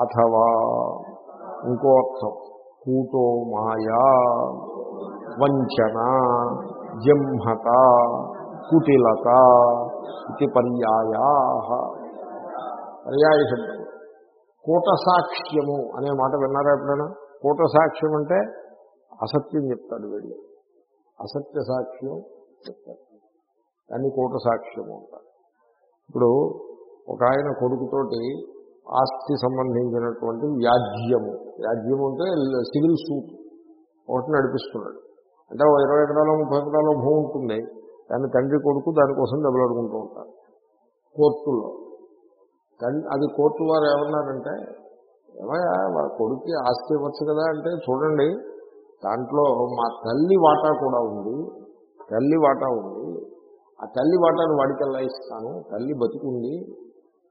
అథవా ఇంకో అర్థం. కూటో మాయా వంచన జంహత కుటిలత ఇది పర్యాయా. పర్యాయ శబ్దం. కూటసాక్ష్యము అనే మాట విన్నారా ఎప్పుడైనా? కూటసాక్ష్యం అంటే అసత్యం చెప్తాడు వీళ్ళు. అసత్య సాక్ష్యం చెప్తాడు. దాన్ని కూటసాక్ష్యము అంటారు. ఇప్పుడు ఒక ఆయన కొడుకుతోటి ఆస్తి సంబంధించినటువంటి వ్యాజ్యము. వ్యాజ్యము అంటే సివిల్ సూట్. ఒకటి నడిపిస్తున్నాడు. అంటే ఓ ఇరవై ఎకరాలు ముప్పై ఎకరాలు భూమి ఉంటుంది. దాన్ని తండ్రి కొడుకు దానికోసం దెబ్బలాడుకుంటూ ఉంటారు. కోర్టుల్లో అది కోర్టు వారు ఏమన్నారంటే ఏమయ్యా వాళ్ళ కొడుక్కి ఆస్తి ఇవ్వచ్చు కదా అంటే చూడండి దాంట్లో మా తల్లి వాటా కూడా ఉంది. తల్లి వాటా ఉంది. ఆ తల్లి వాటాను వాడికల్లా ఇస్తాను. తల్లి బతికుంది.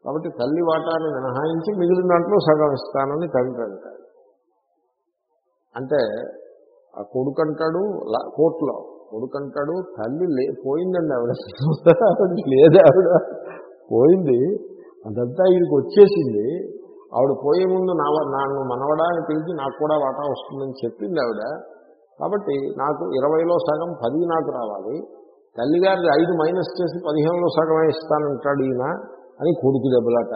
కాబట్టి తల్లి వాటాన్ని మినహాయించి మిగిలిన దాంట్లో సగం ఇస్తానని తండ్రి అంటాడు. అంటే ఆ కొడుకు అంటాడు కోర్టులో కొడుకు అంటాడు తల్లి లే పోయిందండి ఆవిడ. లేదు ఆవిడ. పోయింది అదంతా ఈయనకి వచ్చేసింది. ఆవిడ పోయే ముందు నా నన్ను మనవడాన్ని పిలిచి నాకు కూడా వాటా వస్తుందని చెప్పింది ఆవిడ. కాబట్టి నాకు ఇరవైలో సగం పది నాకు రావాలి. తల్లిగారిది ఐదు మైనస్ చేసి పదిహేనులో సగమే ఇస్తానంటాడు ఈయన. అని కొడుకు దెబ్బలాట.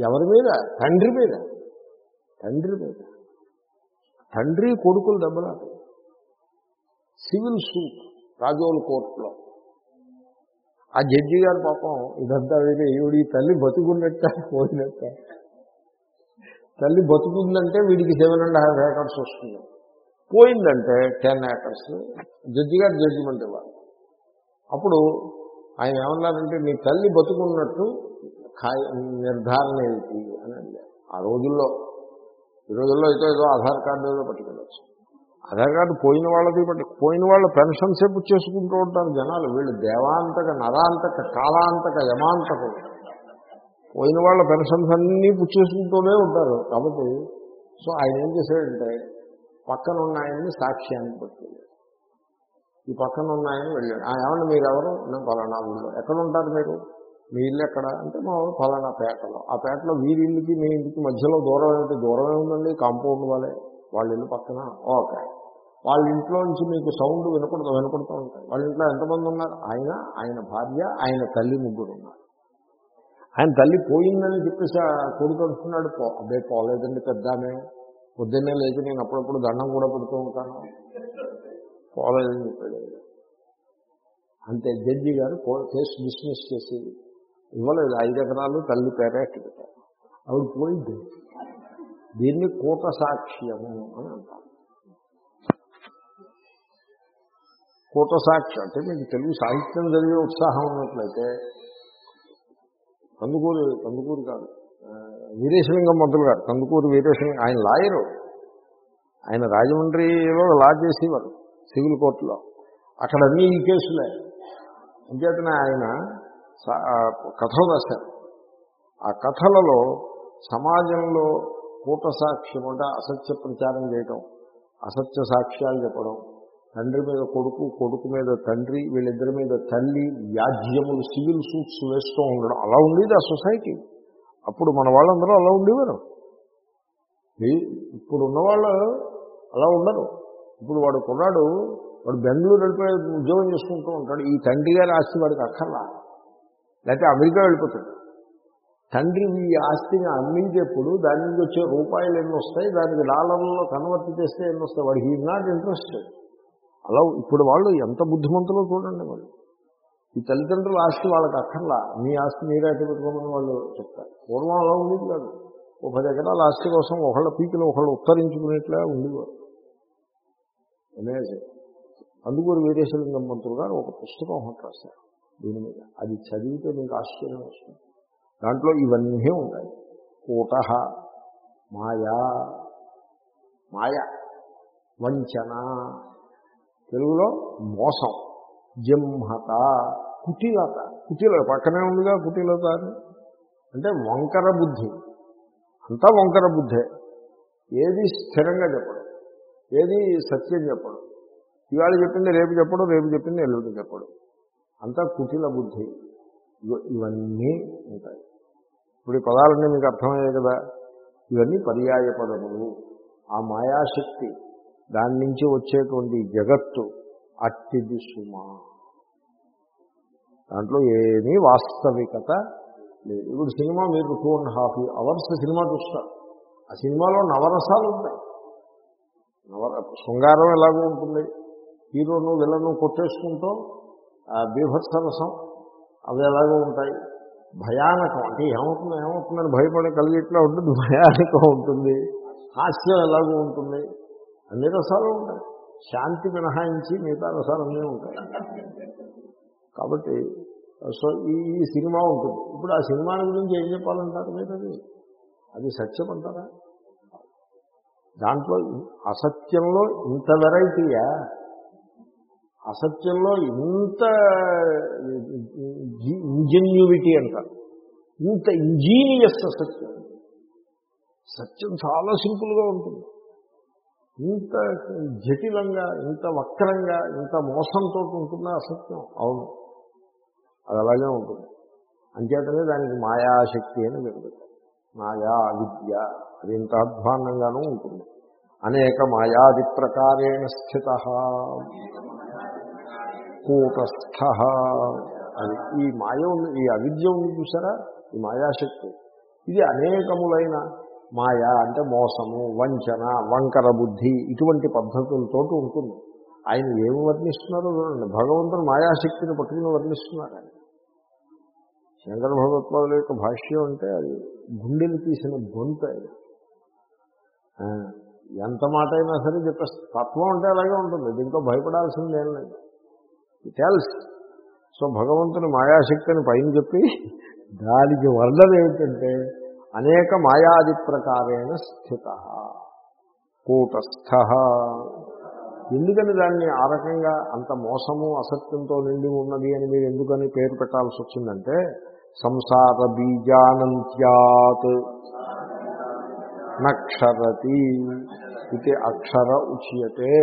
ఎవరి మీద? తండ్రి మీద. తండ్రి మీద. తండ్రి కొడుకులు దెబ్బలాట. సివిల్ సూట్ రాజోల్ కోర్టులో. ఆ జడ్జి గారు పాపం ఇదంతా వేరే ఈవిడి తల్లి బతుకున్నట్ట పోయినట్ట. తల్లి బతుకుందంటే వీడికి సెవెన్ అండ్ హాఫ్ ఏకర్స్ వస్తుంది. పోయిందంటే టెన్ ఏకర్స్ జడ్జి గారు జడ్జిమెంట్ ఇవ్వాలి. అప్పుడు ఆయన ఏమన్నారంటే నీ తల్లి బతుకున్నట్టు ఖాయ నిర్ధారణ ఏమిటి అని అడిగారు. ఆ రోజుల్లో ఈ రోజుల్లో అయితే ఏదో ఆధార్ కార్డు ఏదో పట్టుకెళ్ళచ్చు. ఆధార్ కార్డు పోయిన వాళ్ళది పట్టు పోయిన వాళ్ళ పెన్షన్సే చేసుకుంటూ ఉంటారు జనాలు. వీళ్ళు దేవాంతక నరాంతక కాలాంతక యమాంతకులు పోయిన వాళ్ళ పెన్షన్స్ అన్నీ పుచ్చేసుకుంటూనే ఉంటారు. కాబట్టి సో ఆయన ఏం చేశాడంటే పక్కన ఉన్న ఆయన్ని సాక్ష్యానికి పట్టుకెళ్ళాడు. ఈ పక్కన ఉన్న ఆయన వెళ్ళాడు. ఆ ఏమన్నా మీరు ఎవరు నేను పలానా ఊళ్ళో. ఎక్కడ ఉంటారు మీరు? మీ ఇల్లు ఎక్కడ? అంటే మా ఊరు ఫలానా పేటలో. ఆ పేటలో వీరి ఇల్లుకి మీ ఇంటికి మధ్యలో దూరం ఏంటి దూరమే ఉందండి కాంపౌండ్ వాళ్ళే వాళ్ళ ఇల్లు పక్కన. ఓకే. వాళ్ళ ఇంట్లో నుంచి మీకు సౌండ్ వినపడుతూ వినపడుతూ ఉంటాయి. వాళ్ళ ఇంట్లో ఎంతమంది ఉన్నారు? ఆయన ఆయన భార్య ఆయన తల్లి ముగ్గురు ఉన్నారు. ఆయన తల్లి పోయిందని చెప్పేసి కొడుకు అంటున్నాడు పో అదే పోలేదండి పెద్దామే. పొద్దున్నే లేచి నేను అప్పుడప్పుడు దండం కూడా పెడుతూ ఉంటాను. పోలేదని చెప్పాడు. అంతే. జడ్జి గారు కో- కేసు డిస్మిస్ చేసి ఇవ్వలేదు. ఐదు ఎకరాలు తల్లి పేరే పెట్టారు. ఆవిడ పోయింది. దీన్ని కూట సాక్ష్యము అని అంటారు. కూట సాక్ష్యం అంటే మీకు తెలుగు సాహిత్యం జరిగే ఉత్సాహం ఉన్నట్లయితే కందుకూరు కందుకూరు కాదు వీరేశలింగం మంత్రులు గారు కందుకూరు వీరేశలింగం ఆయన లాయరు. ఆయన రాజమండ్రిలో లా చేసేవారు సివిల్ కోర్టులో. అక్కడ అన్ని ఈ కేసులే. అంచేతనే ఆయన కథలు రాశారు ఆ కథలలో సమాజంలో కూట సాక్ష్యం అంటే అసత్య ప్రచారం చేయటం అసత్య సాక్ష్యాలు చెప్పడం తండ్రి మీద కొడుకు కొడుకు మీద తండ్రి వీళ్ళిద్దరి మీద తల్లి వ్యాజ్యములు సివిల్ సూట్స్ వేస్తూ ఉండడం అలా ఉండేది ఆ సొసైటీ. అప్పుడు మన వాళ్ళందరూ అలా ఉండేవారు. ఇప్పుడు ఉన్నవాళ్ళు అలా ఉండరు. ఇప్పుడు వాడు కొన్నాడు వాడు బెంగళూరు వెళ్ళిపోయి ఉద్యోగం చేసుకుంటూ ఉంటాడు. ఈ తండ్రి గారి ఆస్తి వాడికి అక్కర్లా. లేకపోతే అమెరికా వెళ్ళిపోతాడు తండ్రి ఈ ఆస్తిని అమ్మించేప్పుడు దాని నుంచి వచ్చే రూపాయలు ఎన్ని వస్తాయి? దానికి డాలర్లలో కన్వర్ట్ చేస్తే ఎన్ని వస్తాయి? వాడు హీ నాట్ ఇంట్రెస్టెడ్. అలా ఇప్పుడు వాళ్ళు ఎంత బుద్ధిమంతులో చూడండి వాళ్ళు ఈ తల్లిదండ్రుల ఆస్తి వాళ్ళకి అక్కర్లా. మీ ఆస్తి మీరే పెట్టుకోమని వాళ్ళు చెప్తారు. పూర్వం అలా ఉండేది కాదు. ఒక పది ఎకరాల ఆస్తి కోసం ఒకళ్ళ పీకిలో ఒకళ్ళు ఉత్తరించుకునేట్లా ఉండేవారు. అమేజింగ్ అందుకూరు వీరేశలింగం మంత్రులు గారు ఒక పుస్తకం ఒకటి రాశారు. దీని మీద. అది చదివితే మీకు ఆశ్చర్యం వస్తుంది. దాంట్లో ఇవన్నీ ఉంటాయి కూట మాయా మాయ వంచన. తెలుగులో మోసం జింహత కుటిలత. కుటిల పక్కనే ఉందిగా కుటిలత అని. అంటే వంకర బుద్ధి. అంతా వంకర బుద్ధే. ఏది స్థిరంగా చెప్పడం. ఏది సత్యం చెప్పడం. ఇవాళ చెప్పింది రేపు చెప్పడం రేపు చెప్పింది ఎల్లుండి చెప్పడం. అంతా కుటిల బుద్ధి. ఇవన్నీ ఉంటాయి. ఇప్పుడు ఈ పదాలన్నీ మీకు అర్థమయ్యాయి కదా? ఇవన్నీ పర్యాయ పదములు. ఆ మాయాశక్తి దాని నుంచి వచ్చేటువంటి జగత్తు అట్టిది సుమా. దాంట్లో ఏమీ వాస్తవికత లేదు. ఇప్పుడు సినిమా మీరు two and half hours cinema చూస్తారు. ఆ సినిమాలో నవరసాలు ఉంటాయి. నవర శృంగారం ఎలాగో ఉంటుంది. హీరోను విలను కొట్టేసుకుంటూ బీభత్సరసం అవి ఎలాగో ఉంటాయి. భయానకం అంటే ఏమవుతుంది? ఏమవుతుందని భయపడే కలిగిట్లా ఉంటుంది భయానకం ఉంటుంది హాస్యం ఎలాగో ఉంటుంది. అన్ని రసాలు ఉంటాయి. శాంతి మినహాయించి మిగతా రసాలన్నీ ఉంటాయి. కాబట్టి సో ఈ సినిమా ఉంటుంది. ఇప్పుడు ఆ సినిమా గురించి ఏం చెప్పాలంటారు మీరు? అది అది సత్యం అంటారా? దాంట్లో అసత్యంలో ఇంత వెరైటీయా అసత్యంలో ఇంత ఇంజన్యూవిటీ అంటారు ఇంత ఇంజీనియస్ అసత్యం. సత్యం చాలా సింపుల్గా ఉంటుంది. ఇంత జటిలంగా ఇంత వక్రంగా ఇంత మోసంతో ఉంటుందా అసత్యం. అవును. అది అలాగే ఉంటుంది. అంచేతనే దానికి మాయాశక్తి అని పెరుగుతుంది మాయా విద్య అది ఇంత అధ్వాన్నంగానూ ఉంటుంది. అనేక మాయాది ప్రకారేణ స్థిత కూటస్థ అని. ఈ మాయ ఉంది ఈ అవిద్య ఉంది చూసారా? ఈ మాయాశక్తి. ఇది అనేకములైన మాయ అంటే మోసము వంచన వంకర బుద్ధి ఇటువంటి పద్ధతులతో ఉంటుంది. ఆయన ఏమి వర్ణిస్తున్నారో చూడండి. భగవంతుడు మాయాశక్తిని పట్టుకుని వర్ణిస్తున్నారు ఆయన. శంకర భగవత్పాదుల యొక్క భాష్యం అంటే అది గుండెలు తీసిన గొంతు అది. ఎంత మాట అయినా సరే చెప్పేస్తే. తత్వం అంటే అలాగే ఉంటుంది. దీంట్లో భయపడాల్సిందేం లేదు. టెల్స్ సో భగవంతుని మాయాశక్తిని పైన చెప్పి దానికి వర్ణం ఏమిటంటే అనేక మాయాది ప్రకారేణ స్థిత కూటస్థ. ఎందుకని దాన్ని ఆ రకంగా అంత మోసము అసత్యంతో నిండి ఉన్నది అని మీరు ఎందుకని పేరు పెట్టాల్సి వచ్చిందంటే సంసార బీజానంత్యాత్ నక్షరతి ఇది అక్షర ఉచ్యతే.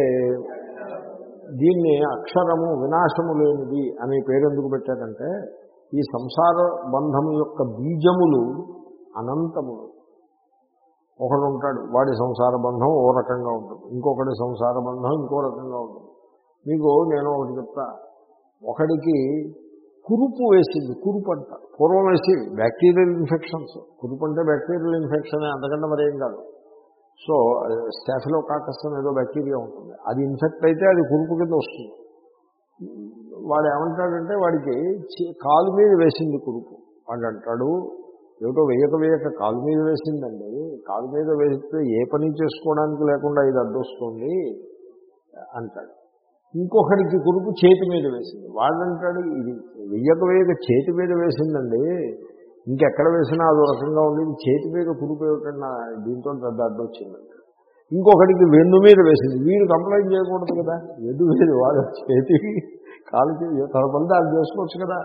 దీన్ని అక్షరము వినాశము లేనిది అనే పేరు ఎందుకు పెట్టారంటే ఈ సంసార బంధము యొక్క బీజములు అనంతములు ఒకడు ఉంటాడు వాడి సంసార బంధం ఓ రకంగా ఉంటుంది. ఇంకొకటి సంసార బంధం ఇంకో రకంగా ఉంటుంది. మీకు నేను ఒకటి చెప్తా. ఒకడికి కురుపు వేసింది కురుపు అంట. పూర్వం వేసి బ్యాక్టీరియల్ ఇన్ఫెక్షన్స్ కురుపు అంటే బ్యాక్టీరియల్ ఇన్ఫెక్షన్ అంతకంటే మరేం కాదు. సో స్టాఫిలో కాకస్ ఏదో బ్యాక్టీరియా ఉంటుంది. అది ఇన్ఫెక్ట్ అయితే అది కురుపు కింద వస్తుంది. వాడు ఏమంటాడంటే వాడికి కాలు మీద వేసింది కురుపు. వాడు అంటాడు ఏమిటో వేయక వేయక కాలు మీద వేసిందండి. కాలు మీద వేస్తే ఏ పని చేసుకోవడానికి లేకుండా ఇది అడ్డొస్తుంది అంటాడు. ఇంకొకరికి కురుపు చేతి మీద వేసింది. వాడంటాడు ఇది వెయ్యక వేయక చేతి మీద వేసిందండి. ఇంకెక్కడ వేసినా అదో రకంగా ఉండేది చేతి మీద కురుపు దీంతో పెద్ద అడ్డొచ్చిందంట ఇంకొకటికి వెన్ను మీద వేసింది. వీడు కంప్లైంట్ చేయకూడదు కదా. వెన్ను మీద వాడు చేతి కాలు తన పని దాన్ని చేసుకోవచ్చు కదా.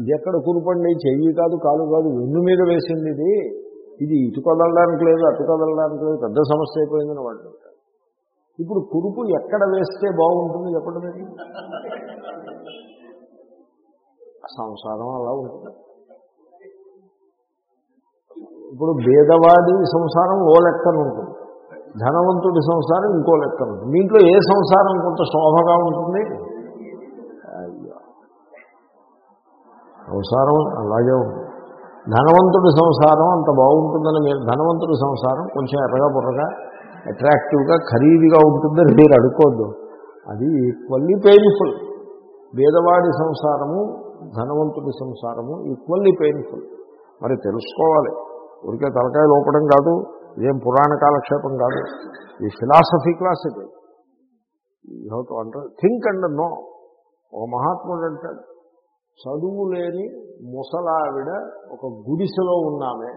ఇది ఎక్కడ కురుపండి? చెయ్యి కాదు కాలు కాదు వెన్ను మీద వేసింది ఇది. ఇది ఇటు కదలడానికి లేదు అటు కదలడానికి లేదు. పెద్ద సమస్య అయిపోయిందని వాడు ఇప్పుడు కురుపు ఎక్కడ వేస్తే బాగుంటుంది చెప్పండి సంసారం అలా ఉంటుంది. ఇప్పుడు భేదవాడి సంసారం ఓ లెక్కన ఉంటుంది. ధనవంతుడి సంసారం ఇంకో లెక్కన ఉంటుంది. దీంట్లో ఏ సంసారం కొంత శోభగా ఉంటుంది? సంసారం అలాగే ఉంటుంది. ధనవంతుడి సంసారం అంత బాగుంటుందని మీరు ధనవంతుడి సంసారం కొంచెం ఎర్రగా బుర్రగా అట్రాక్టివ్గా ఖరీదుగా ఉంటుందని మీరు అనుకోద్దు. అది ఈక్వల్లీ పెయిన్ఫుల్ భేదవాడి సంసారము ధనవంతుడి సంసారము ఈక్వల్లీ పెయిన్ఫుల్ మరి తెలుసుకోవాలి. ఊరికే తలకాయ లోపడం కాదు ఇదేం పురాణ కాలక్షేపం కాదు. ఈ ఫిలాసఫీ క్లాస్ ఇది. యువత అంటారు? థింక్ అండ్ నో ఒక మహాత్ముడు అంటాడు చదువు లేని ముసలావిడ ఒక గుడిసెలో ఉన్నామే.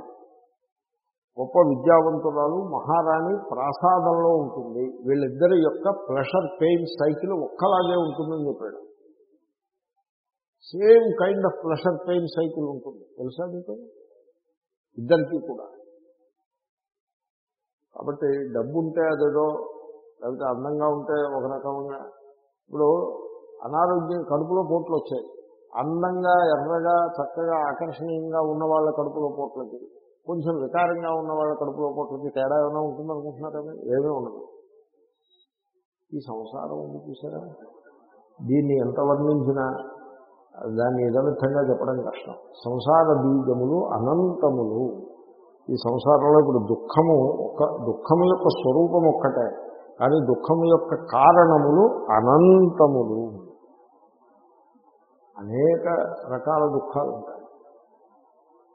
గొప్ప విద్యావంతురాలు మహారాణి ప్రాసాదంలో ఉంటుంది. వీళ్ళిద్దరి యొక్క ప్రెషర్ పెయిన్ సైకిల్ ఒక్కలాగే ఉంటుందని చెప్పాడు. Same kind of pressure pain cycle ఉంటుంది. తెలుసా మీకు ఇద్దరికీ కూడా. కాబట్టి డబ్బు ఉంటే అదేదో లేకపోతే అందంగా ఉంటే ఒక రకంగా. ఇప్పుడు అనారోగ్యం కడుపులో పోట్లు వచ్చాయి. అందంగా ఎర్రగా చక్కగా ఆకర్షణీయంగా ఉన్న వాళ్ళ కడుపులో పోట్లకి కొంచెం వికారంగా ఉన్న వాళ్ళ కడుపులో పోట్లకి తేడా ఏమైనా ఉంటుందనుకుంటున్నారా ఏమీ ఉండదు. ఈ సంసారం ఉంది చూసారా? దీన్ని ఎంత వర్ణించినా దాన్ని యథమిత్తంగా చెప్పడం కష్టం. సంసార బీజములు అనంతములు. ఈ సంసారంలో ఇప్పుడు దుఃఖము ఒక దుఃఖము యొక్క స్వరూపం ఒక్కటే కానీ దుఃఖము యొక్క కారణములు అనంతములు. అనేక రకాల దుఃఖాలు ఉంటాయి.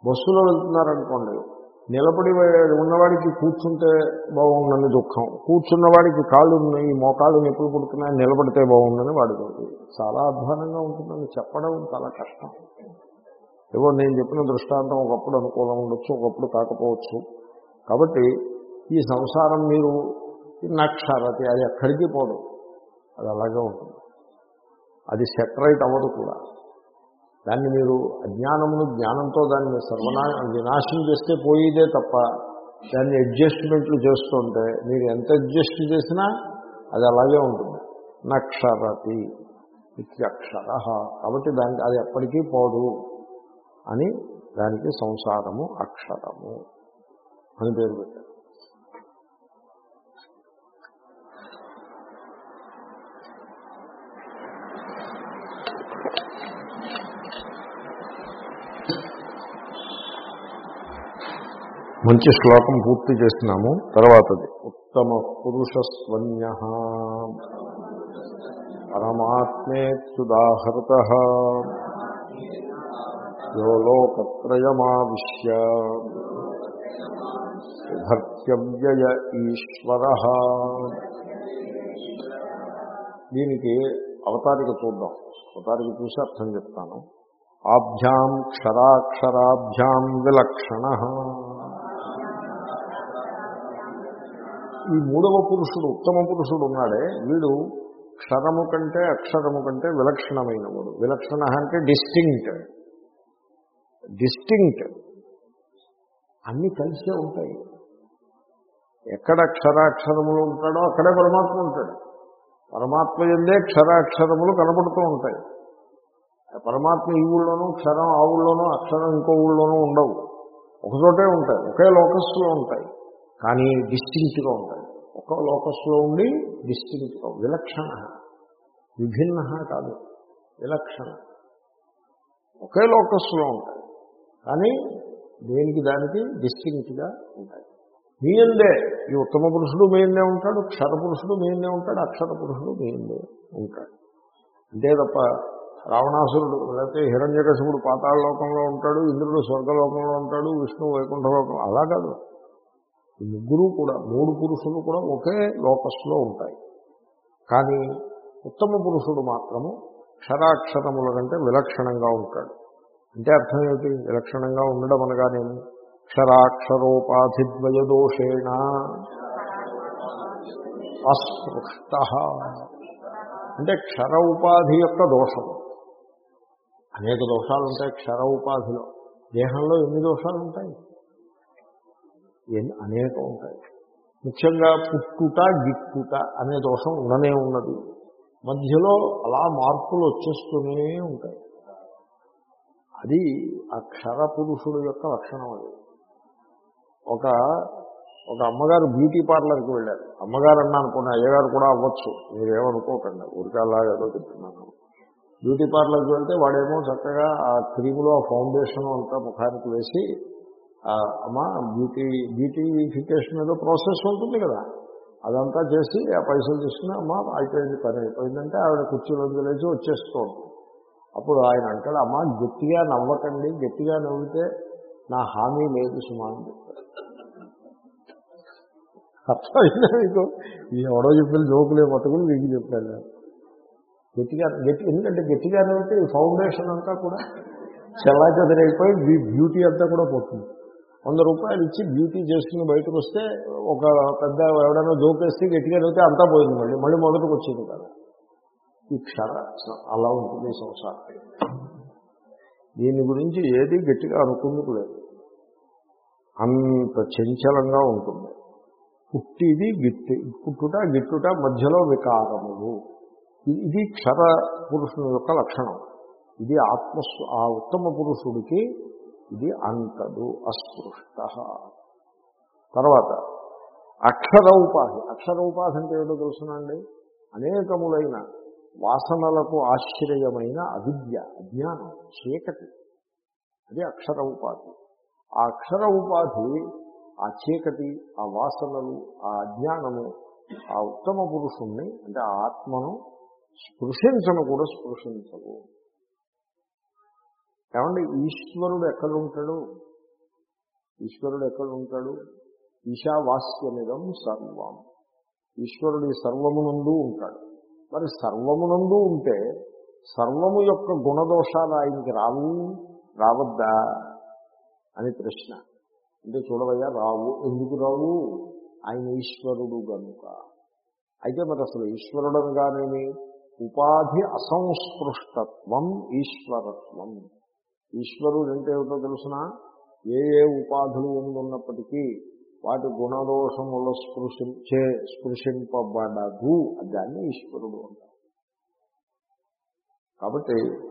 బస్సులో వెళ్తున్నారనుకోండి నిలబడి ఉన్నవాడికి కూర్చుంటే బాగుందని దుఃఖం. కూర్చున్నవాడికి కాళ్ళు ఉన్నాయి మోకాళ్ళు నిప్పులు పుడుతున్నాయి నిలబడితే బాగుందని వాడికి చాలా అధ్వానంగా ఉంటుందని చెప్పడం చాలా కష్టం. ఏవో నేను చెప్పిన దృష్టాంతం ఒకప్పుడు అనుకూలం ఉండొచ్చు ఒకప్పుడు కాకపోవచ్చు. కాబట్టి ఈ సంసారం మీరు నక్షరతి అది ఎక్కడికి పోదు. అది అలాగే ఉంటుంది. అది సెపరేట్ అవ్వదు కూడా. దాన్ని మీరు అజ్ఞానమును జ్ఞానంతో దాన్ని సర్వనా వినాశం చేస్తే పోయేదే తప్ప దాన్ని అడ్జస్ట్మెంట్లు చేస్తుంటే మీరు ఎంత అడ్జస్ట్ చేసినా అది అలాగే ఉంటుంది. నక్షరతి ఇత్యక్షర కాబట్టి దానికి అది ఎప్పటికీ పోదు అని దానికి సంసారము అక్షరము అని పేరు పెట్టారు. మంచి శ్లోకం పూర్తి చేసినాము తర్వాతది. ఉత్తమ పురుషస్వన్య. పరమాత్మేత్యుదాహృత యో లోకత్రయమావిశ్య. భర్త్యవ్యయ ఈశ్వర. దీనికి అవతారిక చూద్దాం. అవతారిక చూసి అర్థం చెప్తాను. ఆభ్యాం క్షరాక్షరాభ్యాం విలక్షణ. ఈ మూడవ పురుషుడు ఉత్తమ పురుషుడు ఉన్నాడే వీడు క్షరము కంటే అక్షరము కంటే విలక్షణమైనవాడు. విలక్షణ అంటే డిస్టింక్ట్ డిస్టింక్ట్ అన్నీ కలిసే ఉంటాయి. ఎక్కడ క్షరాక్షరములు ఉంటాడో అక్కడే పరమాత్మ ఉంటాడు. పరమాత్మ ఎందే క్షరాక్షరములు కనపడుతూ ఉంటాయి. పరమాత్మ ఈ ఊళ్ళోనూ క్షరం ఆ ఊళ్ళోనూ అక్షరం ఇంకో ఊళ్ళోనూ ఉండవు. ఒకచోటే ఉంటాయి ఒకే లోకస్లో ఉంటాయి. కానీ డిస్టింక్ట్గా ఉంటాయి. ఒక లోకస్లో ఉండి డిస్టింక్ట్గా విలక్షణ. విభిన్న కాదు విలక్షణ. ఒకే లోకస్లో ఉంటాయి. కానీ దేనికి దానికి డిస్టింక్ట్గా ఉంటాయి. మీ అందే ఈ ఉత్తమ పురుషుడు మీందే ఉంటాడు క్షర పురుషుడు మీందే ఉంటాడు అక్షర పురుషుడు మీందే ఉంటాడు. అంతే తప్ప రావణాసురుడు లేకపోతే హిరణ్యకశివుడు పాతాళ లోకంలో ఉంటాడు ఇంద్రుడు స్వర్గలోకంలో ఉంటాడు విష్ణువు వైకుంఠలోకంలో అలా కాదు. ఈ ముగ్గురు కూడా మూడు పురుషులు కూడా ఒకే లోకస్లో ఉంటాయి. కానీ ఉత్తమ పురుషుడు మాత్రము క్షరాక్షరముల కంటే విలక్షణంగా ఉంటాడు. అంటే అర్థం ఏమిటి? విలక్షణంగా ఉండడం అనగానేమి క్షరాక్షరోపాధిద్వయ దోషేణ అస్పృష్ట. అంటే క్షర ఉపాధి యొక్క దోషం. అనేక దోషాలు ఉంటాయి క్షర ఉపాధిలో దేహంలో ఎన్ని దోషాలు ఉంటాయి అనేకం ఉంటాయి. ముఖ్యంగా పుట్టుట గిట్టుట అనే దోషం ఉండనే ఉన్నది. మధ్యలో అలా మార్పులు వచ్చేస్తూనే ఉంటాయి. అది అక్షర పురుషుడు యొక్క లక్షణం అది. ఒక ఒక అమ్మగారు బ్యూటీ పార్లర్కి వెళ్ళారు. అమ్మగారు అన్నా అనుకున్న అయ్యగారు కూడా అవ్వచ్చు. మీరేమనుకోకండి ఊరికే ఏదో చెప్తున్నాను. బ్యూటీ పార్లర్కి వెళ్తే వాడేమో చక్కగా ఆ క్రీములో ఆ ఫౌండేషన్ అంతా ముఖానికి వేసి అమ్మా బ్యూటీ బ్యూటీఫికేషన్ ఏదో ప్రాసెస్ ఉంటుంది కదా. అదంతా చేసి ఆ పైసలు తీసుకుని అమ్మ అయిపోయింది పని. అయిపోయిందంటే ఆవిడ కుర్చీలో లేచి వచ్చేస్తూ అప్పుడు ఆయన అంటాడు అమ్మ గట్టిగా నవ్వకండి గట్టిగా నవ్వితే నా హామీ లేదు సుమా అని చెప్తాడు అర్థమైందా మీకు ఈ ఎవడో చెప్పిన జోకులే పట్టుకుని మీకు చెప్పాను గట్టిగా గట్టి ఎందుకంటే గట్టిగా నవ్వితే ఈ ఫౌండేషన్ అంతా కూడా చెల్లా చెదరైపోయి బ్యూటీ అంతా కూడా పోతుంది. వంద రూపాయలు ఇచ్చి బ్యూటీ చేసుకుని బయటకు వస్తే ఒక పెద్ద ఎవడైనా జోకేస్తే గట్టిగా నవ్వితే అంతా పోయింది మళ్ళీ. మళ్ళీ మొదటికి వచ్చింది కదా. ఈ క్షర అలా ఉంటుంది సంసారం. దీని గురించి ఏది గట్టిగా అనుకుందుకు లేదు అంత చంచలంగా ఉంటుంది. పుట్టిది గిట్టి పుట్టుట గిట్టుట మధ్యలో వికారములు. ఇది క్షర పురుషుని యొక్క లక్షణం. ఇది ఆత్మ ఆ ఉత్తమ పురుషుడికి ఇది అంతదు అస్పృష్ట. తర్వాత అక్షర ఉపాధి. అక్షర ఉపాధి అంటే ఏదో తెలుసునండి? అనేకములైన వాసనలకు ఆశ్చర్యమైన అవిద్య అజ్ఞానం చీకటి. అది అక్షర ఉపాధి. ఆ అక్షర ఉపాధి ఆ చీకటి ఆ వాసనలు ఆ అజ్ఞానము ఆ ఉత్తమ పురుషుణ్ణి అంటే ఆ ఆత్మను స్పృశించను కూడా స్పృశించవు. ఏమండి? ఈశ్వరుడు ఎక్కడ ఉంటాడు ఈశ్వరుడు ఎక్కడ ఉంటాడు ఈశావాస్యమిదం సర్వం. ఈశ్వరుడు ఈ సర్వమునందు ఉంటాడు. మరి సర్వమునందు ఉంటే సర్వము యొక్క గుణదోషాలు ఆయనకి రావు రావద్దా? అని ప్రశ్న. అంటే చూడవయ్యా రావు ఎందుకు రావు? ఆయన ఈశ్వరుడు గనుక. అయితే మరి అసలు ఈశ్వరుడు అనగానేమి ఉపాధి అసంస్పృష్టత్వం ఈశ్వరత్వం. ఈశ్వరుడు అంటే ఏమిటో తెలుసిన? ఏ ఏ ఉపాధులు ఉన్నప్పటికీ వాటి గుణదోషముల స్పృశించే స్పృశింపబడదు. దాన్ని ఈశ్వరుడు అంటారు. కాబట్టి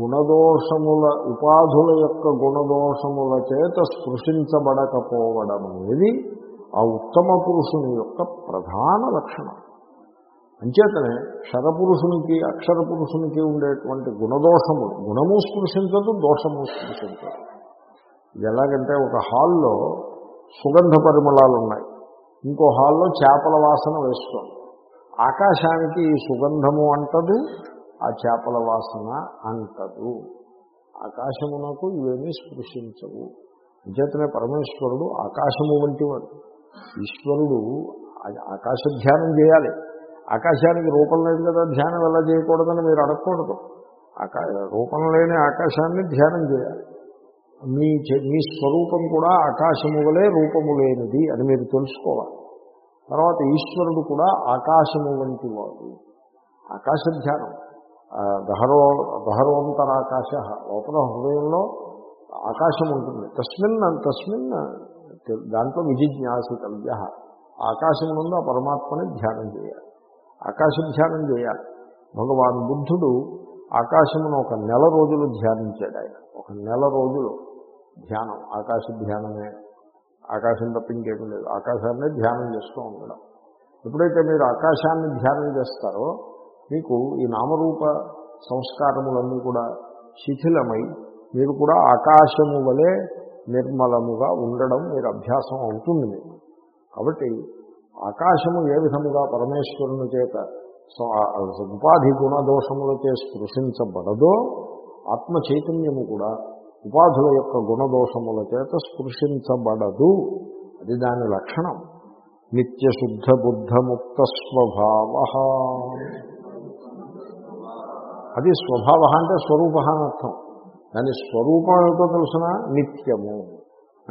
గుణదోషముల ఉపాధుల యొక్క గుణదోషముల చేత స్పృశించబడకపోవడం అనేది ఆ ఉత్తమ పురుషుని యొక్క ప్రధాన లక్షణం. అంచేతనే క్షరపురుషునికి అక్షర పురుషునికి ఉండేటువంటి గుణదోషము గుణము స్పృశించదు దోషము స్పృశించదు. ఇది ఎలాగంటే ఒక హాల్లో సుగంధ పరిమళాలు ఉన్నాయి ఇంకో హాల్లో చేపల వాసన వేస్తాం ఆకాశానికి ఈ సుగంధము అంటదు ఆ చేపల వాసన అంటదు. ఆకాశమునకు ఇవేమీ స్పృశించవు. అంచేతనే పరమేశ్వరుడు ఆకాశము వంటి వాడు ఈశ్వరుడు ఆకాశ ధ్యానం చేయాలి. ఆకాశానికి రూపం లేదు కదా ధ్యానం ఎలా చేయకూడదని మీరు అడగకూడదు. ఆకా రూపం లేని ఆకాశాన్ని ధ్యానం చేయాలి. మీ మీ స్వరూపం కూడా ఆకాశము వలె రూపము లేనిది అని మీరు తెలుసుకోవాలి. తర్వాత ఈశ్వరుడు కూడా ఆకాశము వంటి వాడు. ఆకాశ ధ్యానం. దహరో దహరోంతరాకాశ లోపల హృదయంలో ఆకాశం ఉంటుంది. తస్మిన్ తస్మిన్ దాంట్లో విజిజ్ఞాసితవ్య ఆకాశం నుండి ఆ పరమాత్మని ధ్యానం చేయాలి. ఆకాశ ధ్యానం చేయాలి. భగవాన్ బుద్ధుడు ఆకాశమును ఒక నెల రోజులు ధ్యానించాడు ఆయన. ఒక నెల రోజులు ధ్యానం ఆకాశ ధ్యానమే ఆకాశం తప్ప ఇంకేమీ లేదు. ఆకాశాన్ని ధ్యానం చేస్తూ ఉండడం. ఎప్పుడైతే మీరు ఆకాశాన్ని ధ్యానం చేస్తారో మీకు ఈ నామరూప సంస్కారములన్నీ కూడా శిథిలమై మీరు కూడా ఆకాశము వలె నిర్మలముగా ఉండడం మీరు అభ్యాసం అవుతుంది. మీకు కాబట్టి ఆకాశము ఏ విధముగా పరమేశ్వరుని చేత ఉపాధి గుణదోషములచే స్పృశించబడదో ఆత్మ చైతన్యము కూడా ఉపాధుల యొక్క గుణదోషముల చేత స్పృశించబడదు. అది దాని లక్షణం. నిత్యశుద్ధ బుద్ధముక్త స్వభావ. అది స్వభావ అంటే స్వరూప అని అర్థం. దాని స్వరూపం ఏమిటో నిత్యము.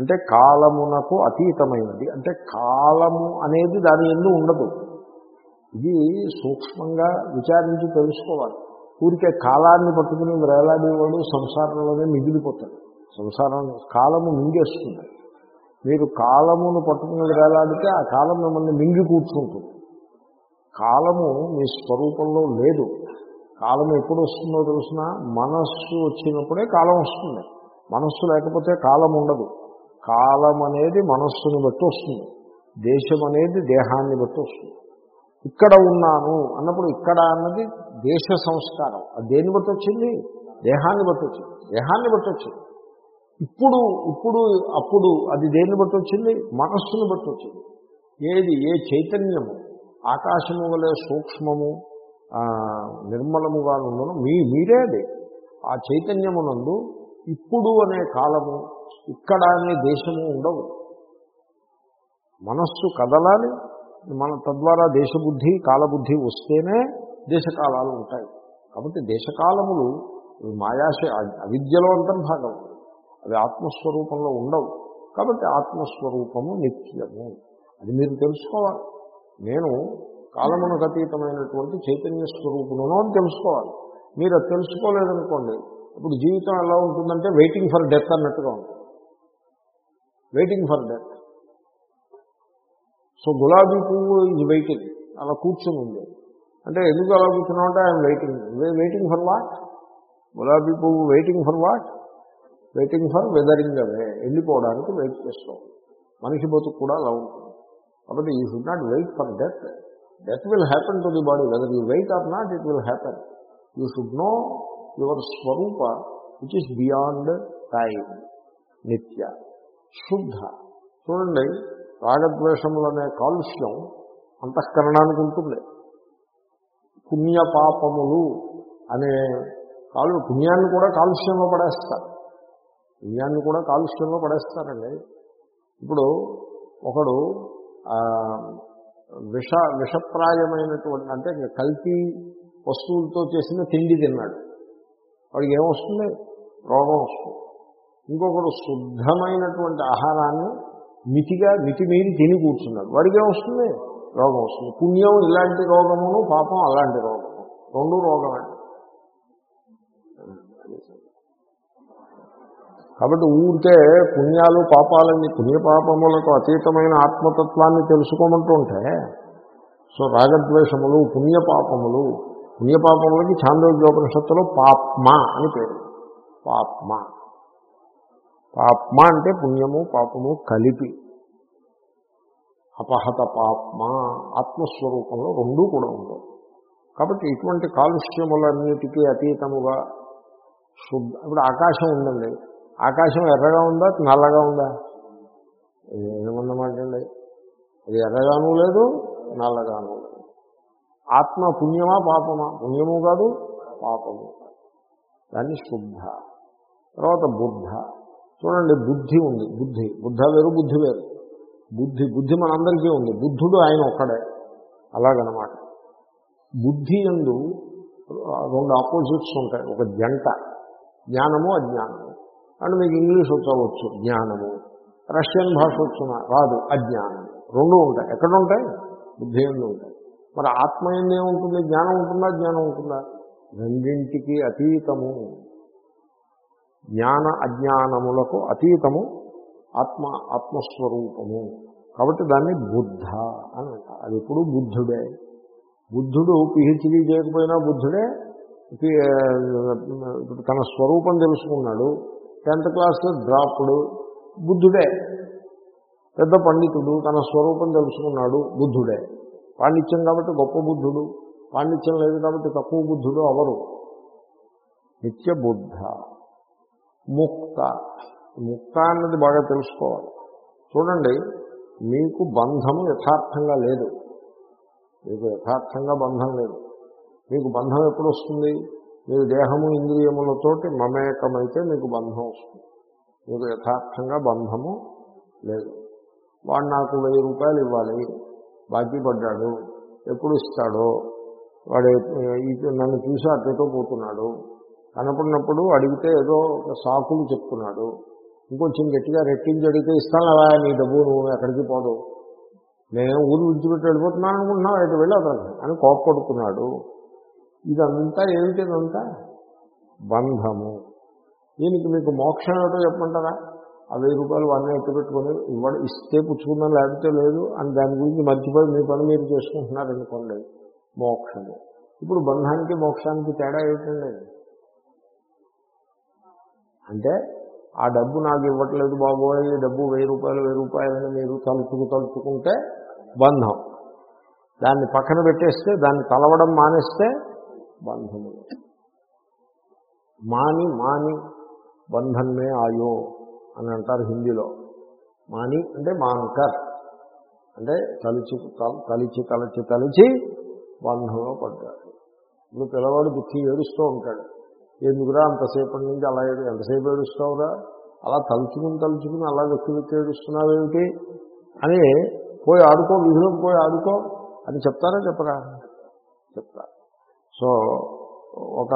అంటే కాలమునకు అతీతమైనది. అంటే కాలము అనేది దాని ఎందు ఉండదు. ఇది సూక్ష్మంగా విచారించి తెలుసుకోవాలి. ఊరికే కాలాన్ని పట్టుకుని వేలాడేవాడు సంసారంలోనే మిగిలిపోతాడు. సంసారం కాలము మింగేస్తుంది. మీరు కాలమును పట్టుకుని వేలాడితే ఆ కాలం మిమ్మల్ని మింగి కూర్చుంటుంది. కాలము మీ స్వరూపంలో లేదు. కాలం ఎప్పుడు వస్తుందో తెలిసిన మనస్సు వచ్చినప్పుడే కాలం వస్తుంది. మనస్సు లేకపోతే కాలం ఉండదు. కాలం అనేది మనస్సుని బట్టి వస్తుంది. దేశం అనేది దేహాన్ని బట్టి వస్తుంది. ఇక్కడ ఉన్నాను అన్నప్పుడు ఇక్కడ అన్నది దేశ సంస్కారం. అది దేన్ని బట్టి వచ్చింది? దేహాన్ని బట్టి వచ్చింది. దేహాన్ని బట్టి వచ్చింది. ఇప్పుడు ఇప్పుడు అప్పుడు అది దేన్ని బట్టి వచ్చింది? మనస్సును బట్టి వచ్చింది. ఏది? ఏ చైతన్యము? ఆకాశము వలె సూక్ష్మము నిర్మలముగా ఉండను మీ మీరే అది. ఆ చైతన్యమునందు ఇప్పుడు అనే కాలము ఇక్కడ అనే దేశము ఉండవు. మనస్సు కదలాలి మన తద్వారా దేశబుద్ధి కాలబుద్ధి వస్తేనే దేశకాలాలు ఉంటాయి. కాబట్టి దేశకాలములు మాయాశ అవిద్యలో అంతర్భాగం. అవి ఆత్మస్వరూపంలో ఉండవు. కాబట్టి ఆత్మస్వరూపము నిత్యము. అది మీరు తెలుసుకోవాలి. నేను కాలమునకు అతీతమైనటువంటి చైతన్య స్వరూపులను అని తెలుసుకోవాలి. మీరు అది తెలుసుకోలేదనుకోండి ఇప్పుడు జీవితం ఎలా ఉంటుందంటే వెయిటింగ్ ఫర్ డెత్ అన్నట్టుగా ఉంటుంది. వెయిటింగ్ ఫర్ డెత్ సో గులాబీ పువ్వు ఇది వెయిటింగ్ అలా కూర్చొని ఉంది. అంటే ఎందుకు అలా కూర్చున్నావు అంటే ఆయన వెయిటింగ్ వెయిటింగ్ ఫర్ వాట్ గులాబీ పువ్వు waiting for what waiting for weathering away వెళ్ళిపోవడానికి వెయిట్ చేస్తాం మనిషి బతుకు కూడా అలా ఉంటుంది. కాబట్టి you should not wait for death death will happen to the body whether you wait or not it will happen you should know your Swaroopa which is beyond time నిత్య శుద్ధ. చూడండి రాగద్వేషములనే కాలుష్యం అంతఃకరణానికి ఉంటుంది. పుణ్యపాపములు అనే కాలు పుణ్యాన్ని కూడా కాలుష్యంలో పడేస్తారు. పుణ్యాన్ని కూడా కాలుష్యంలో పడేస్తారండి. ఇప్పుడు ఒకడు విష విషప్రాయమైనటువంటి అంటే కల్తీ వస్తువులతో చేసిన తిండి తిన్నాడు. వాడికి ఏమొస్తుంది రోగం వస్తుంది. ఇంకొకడు శుద్ధమైనటువంటి ఆహారాన్ని మితిగా మితిమీరి తిని కూర్చున్నాడు. వాడికి ఏమొస్తుంది రోగం వస్తుంది. పుణ్యం ఇలాంటి రోగమును పాపం అలాంటి రోగము. రెండు రోగమే. కాబట్టి ఊరికే పుణ్యాలు పాపాలని పుణ్యపాపములకు అతీతమైన ఆత్మతత్వాన్ని తెలుసుకోమంటుంటే సో రాగద్వేషములు పుణ్యపాపములు పుణ్యపాపములకి చాంద్రోగ్యోపనిషత్తులో పాప్మ అని పేరు. పాప్మ. పాప్మ అంటే పుణ్యము పాపము కలిపి. అపహత పాప్మ ఆత్మస్వరూపంలో రెండూ కూడా ఉండవు కాబట్టి ఇటువంటి కాలుష్యములన్నిటికీ అతీతముగా శుద్ధ ఇప్పుడు ఆకాశం ఉందండి. ఆకాశం ఎర్రగా ఉందా నల్లగా ఉందా? ఏమన్నమాట అండి అది ఎర్రగాను లేదు నల్లగాను లేదు. ఆత్మ పుణ్యమా పాపమా? పుణ్యము కాదు పాపము దాన్ని శుద్ధ తర్వాత బుద్ధ. చూడండి బుద్ధి ఉంది. బుద్ధి. బుద్ధ వేరు బుద్ధి వేరు. బుద్ధి బుద్ధి మనందరికీ ఉంది. బుద్ధుడు ఆయన ఒక్కడే. అలాగనమాట. బుద్ధి ఎందు రెండు ఆపోజిట్స్ ఉంటాయి. ఒక జంట. జ్ఞానము అజ్ఞానము. అండ్ మీకు ఇంగ్లీష్ వచ్చవచ్చు. జ్ఞానము. రష్యన్ భాష వచ్చిన రాదు. అజ్ఞానం రెండు ఉంటాయి. ఎక్కడ ఉంటాయి? బుద్ధి ఎందు ఉంటాయి. మరి ఆత్మ ఎందు ఏముంటుంది? జ్ఞానం ఉంటుందా? జ్ఞానం ఉంటుందా? రెండింటికి అతీతము. జ్ఞాన అజ్ఞానములకు అతీతము ఆత్మ ఆత్మస్వరూపము. కాబట్టి దాన్ని బుద్ధ అని అంటారు. అది ఎప్పుడు బుద్ధుడే. బుద్ధుడు పిహెచ్డీ చేయకపోయినా బుద్ధుడే తన స్వరూపం తెలుసుకున్నాడు. టెన్త్ క్లాస్ డ్రాప్డు బుద్ధుడే. పెద్ద పండితుడు తన స్వరూపం తెలుసుకున్నాడు బుద్ధుడే. పాండిత్యం కాబట్టి గొప్ప బుద్ధుడు. పాండిత్యం లేదు కాబట్టి తక్కువ బుద్ధుడు అవరు నిత్య బుద్ధ. ముక్త. ముక్త అన్నది బాగా తెలుసుకోవాలి. చూడండి మీకు బంధము యథార్థంగా లేదు. మీకు యథార్థంగా బంధం లేదు. మీకు బంధం ఎప్పుడు వస్తుంది మీరు దేహము ఇంద్రియములతోటి మమేకమైతే మీకు బంధం వస్తుంది. మీకు యథార్థంగా బంధము లేదు. వాడు నాకు వెయ్యి రూపాయలు ఇవ్వాలి. బాకీ పడ్డాడు. ఎప్పుడు ఇస్తాడో? వాడు ఈ నన్ను చూసి అట్టతో పోతున్నాడు. కనపడినప్పుడు అడిగితే ఏదో ఒక సాకులు చెప్తున్నాడు. ఇంకొంచెం గట్టిగా రెట్టించి అడిగితే ఇస్తాను అలా నీ డబ్బు నువ్వు ఎక్కడికి పోదు. నేను ఊరు విడిచిపెట్టి వెళ్ళిపోతున్నాను అనుకుంటున్నావు? ఎటు వెళ్ళి అతను అని కోప్పడుతున్నాడు. ఇదంతా ఏమిటి ఇదంతా? బంధము. దీనికి మీకు మోక్షం ఏదో చెప్పమంటారా? ఆ వెయ్యి రూపాయలు అన్నీ ఎత్తు పెట్టుకొని ఇవ్వడం ఇస్తే పుచ్చుకుందాం లేకపోతే లేదు అని దాని గురించి మర్చిపోయి మీ పని మీరు చేసుకుంటున్నారనుకోండి మోక్షము. ఇప్పుడు బంధానికి మోక్షానికి తేడా ఏమిటండి? అంటే ఆ డబ్బు నాకు ఇవ్వట్లేదు బాబోయ్ ఈ డబ్బు వెయ్యి రూపాయలు వెయ్యి రూపాయలని మీరు తలుచుకు తలుచుకుంటే బంధం. దాన్ని పక్కన పెట్టేస్తే దాన్ని తలవడం మానేస్తే బంధము మాని మాని బంధన్మే ఆయో అని అంటారు హిందీలో. మాని అంటే మాంకర్ అంటే తలిచి తలిచి తలచి తలిచి బంధంలో పడ్డాడు. ఇప్పుడు పిల్లవాడు దుఃఖి ఏడుస్తూ ఉంటాడు. ఎందుకురా అంతసేపటి నుంచి అలా ఏడు ఎంతసేపు ఏడుస్తావురా? అలా తలుచుకుని తలుచుకుని అలా వెక్కి వెక్కి ఏడుస్తున్నావేమిటి? అని పోయి ఆడుకో విధులకు పోయి ఆడుకో. అని చెప్తారా చెప్పరా? చెప్తా. సో ఒక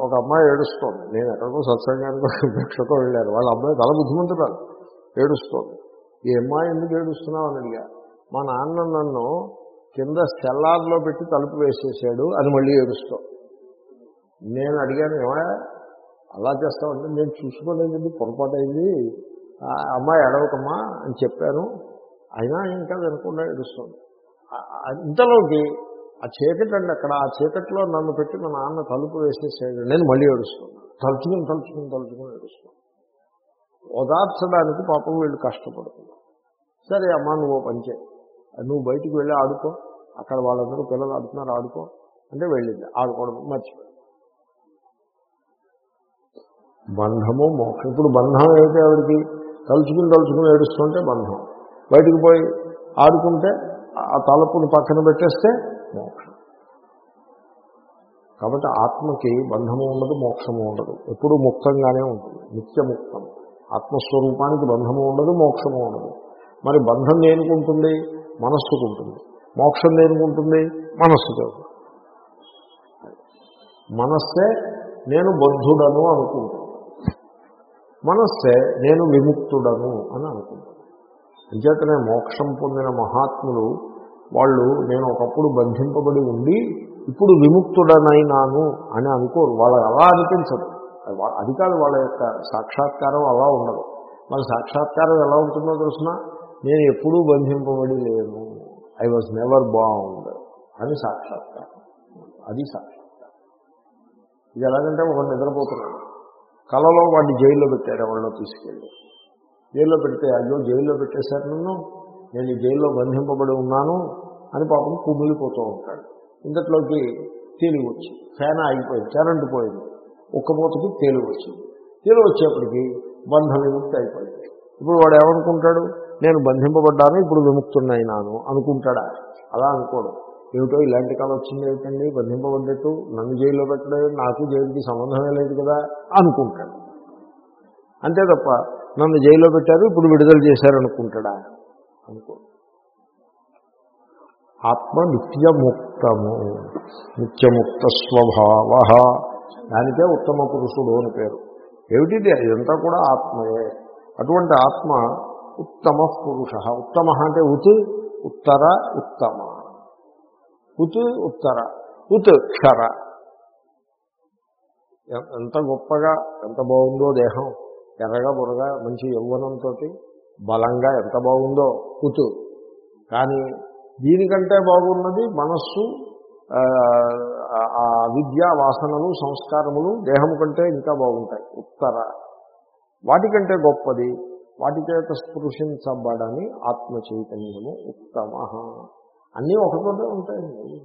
ఒక అమ్మాయి ఏడుస్తోంది. నేను ఎక్కడికో సత్సంగానికి భిక్షతో వెళ్ళారు వాళ్ళ అమ్మాయి తల బుద్ధిమంతురాలు ఏడుస్తోంది. ఈ అమ్మాయి ఎందుకు ఏడుస్తున్నావు? అని అడిగా. మా నాన్న నన్ను కింద సెల్లార్లో పెట్టి తలుపు వేసేసాడు అని మళ్ళీ ఏడుస్తాం నేను అడిగాను ఏమయ్యా? అలా చేస్తామంటే నేను చూసుకోలేదండి పొరపాటు అయింది అమ్మాయి అడవకమ్మా అని చెప్పాను. అయినా ఇంకా వినకుండా ఏడుస్తుంది. ఇంతలోకి ఆ చీకటి అండి అక్కడ. ఆ చీకట్లో నన్ను పెట్టి మా నాన్న తలుపు వేసేసాడు. నేను మళ్ళీ ఏడుస్తున్నాను. తలుచుకుని తలుచుకుని తలుచుకుని ఏడుస్తున్నాను. ఓదార్చడానికి పాపం వీళ్ళు కష్టపడుతున్నారు. సరే అమ్మా నువ్వు పంచే పని చేయి. నువ్వు బయటికి వెళ్ళి ఆడుకో. అక్కడ వాళ్ళందరూ పిల్లలు ఆడుతున్నారు ఆడుకో. అంటే వెళ్ళింది. ఆడుకోవడం మర్చిపోయి బంధము మోక్షం. ఇప్పుడు బంధం అయితే ఆవిడికి? తలుచుకుని తలుచుకుని ఏడుస్తుంటే బంధం. బయటికి పోయి ఆడుకుంటే ఆ తలపుని పక్కన పెట్టేస్తే మోక్షం. కాబట్టి ఆత్మకి బంధము ఉండదు మోక్షము ఉండదు. ఎప్పుడూ ముక్తంగానే ఉంటుంది. నిత్యముక్తం ఆత్మస్వరూపానికి బంధము ఉండదు మోక్షము ఉండదు. మరి బంధం దేనికుంటుంది? మనస్సుకు ఉంటుంది మోక్షం దేనికుంటుంది? మనస్సుతో. మనస్సే నేను బద్ధుడను అనుకుంటాను. మనస్సే నేను విముక్తుడను అని అనుకుంటాను నిజాతనే మోక్షం పొందిన మహాత్ములు వాళ్ళు నేను ఒకప్పుడు బంధింపబడి ఉండి ఇప్పుడు విముక్తుడనైనాను అని అనుకోరు. వాళ్ళు అలా అనిపించదు. అది అది కాదు వాళ్ళ యొక్క సాక్షాత్కారం అలా ఉండదు. మన సాక్షాత్కారం ఎలా ఉంటుందో తెలిసిన? నేను ఎప్పుడూ బంధింపబడి లేను. ఐ వాజ్ నెవర్ బాగుండ్ అని సాక్షాత్కారం. అది సాక్షాత్కారం. ఇది ఎలాగంటే ఒక నిద్రపోతున్నాడు. కలలో వాడిని జైల్లో పెట్టారు ఎవరిలో తీసుకెళ్ళి. జైల్లో పెడితే అయ్యో జైల్లో పెట్టేశారు నన్ను నేను ఈ జైల్లో బంధింపబడి ఉన్నాను అని పాపం కుమిలిపోతూ ఉంటాడు. ఇంతట్లోకి తేలి వచ్చి ఫ్యాన్ ఆగిపోయింది కరెంటు పోయింది. ఒక్కపోతకి తేలి వచ్చింది. తేలి వచ్చేప్పటికి బంధ విముక్తి అయిపోయింది. ఇప్పుడు వాడు ఏమనుకుంటాడు? నేను బంధింపబడ్డాను ఇప్పుడు విముక్తున్నాయినాను అనుకుంటాడా? అలా అనుకోడు. ఏమిటో ఇలాంటి కాలం వచ్చింది ఏమిటండి బంధింపబడ్డట్టు నన్ను జైల్లో పెట్టలేదు నాకు జైలుకి సంబంధమే లేదు కదా అనుకుంటాడు. అంతే తప్ప నన్ను జైల్లో పెట్టారు ఇప్పుడు విడుదల చేశారు అనుకుంటాడా? అనుకో. ఆత్మ నిత్యముక్తము. నిత్యముక్త స్వభావ. దానికే ఉత్తమ పురుషుడు అని పేరు. ఏమిటిది ఇదంతా కూడా ఆత్మయే. అటువంటి ఆత్మ ఉత్తమ పురుష. ఉత్తమ అంటే ఉత్ ఉత్తర ఉత్తమ. ఉత్ ఉత్తర ఉత్ క్షర. ఎంత గొప్పగా ఎంత బాగుందో దేహం. ఎర్రగా బుర్రగా మంచి యౌవనంతో బలంగా ఎంత బాగుందో కుతు కానీ దీనికంటే బాగున్నది మనస్సు ఆ, విద్యా విద్య వాసనలు సంస్కారములు దేహము కంటే ఇంకా బాగుంటాయి. ఉత్తర. వాటికంటే గొప్పది వాటి చేత స్పృశించబడని ఆత్మ చైతన్యము ఉత్తమ అన్నీ ఒకటోటే ఉంటాయండి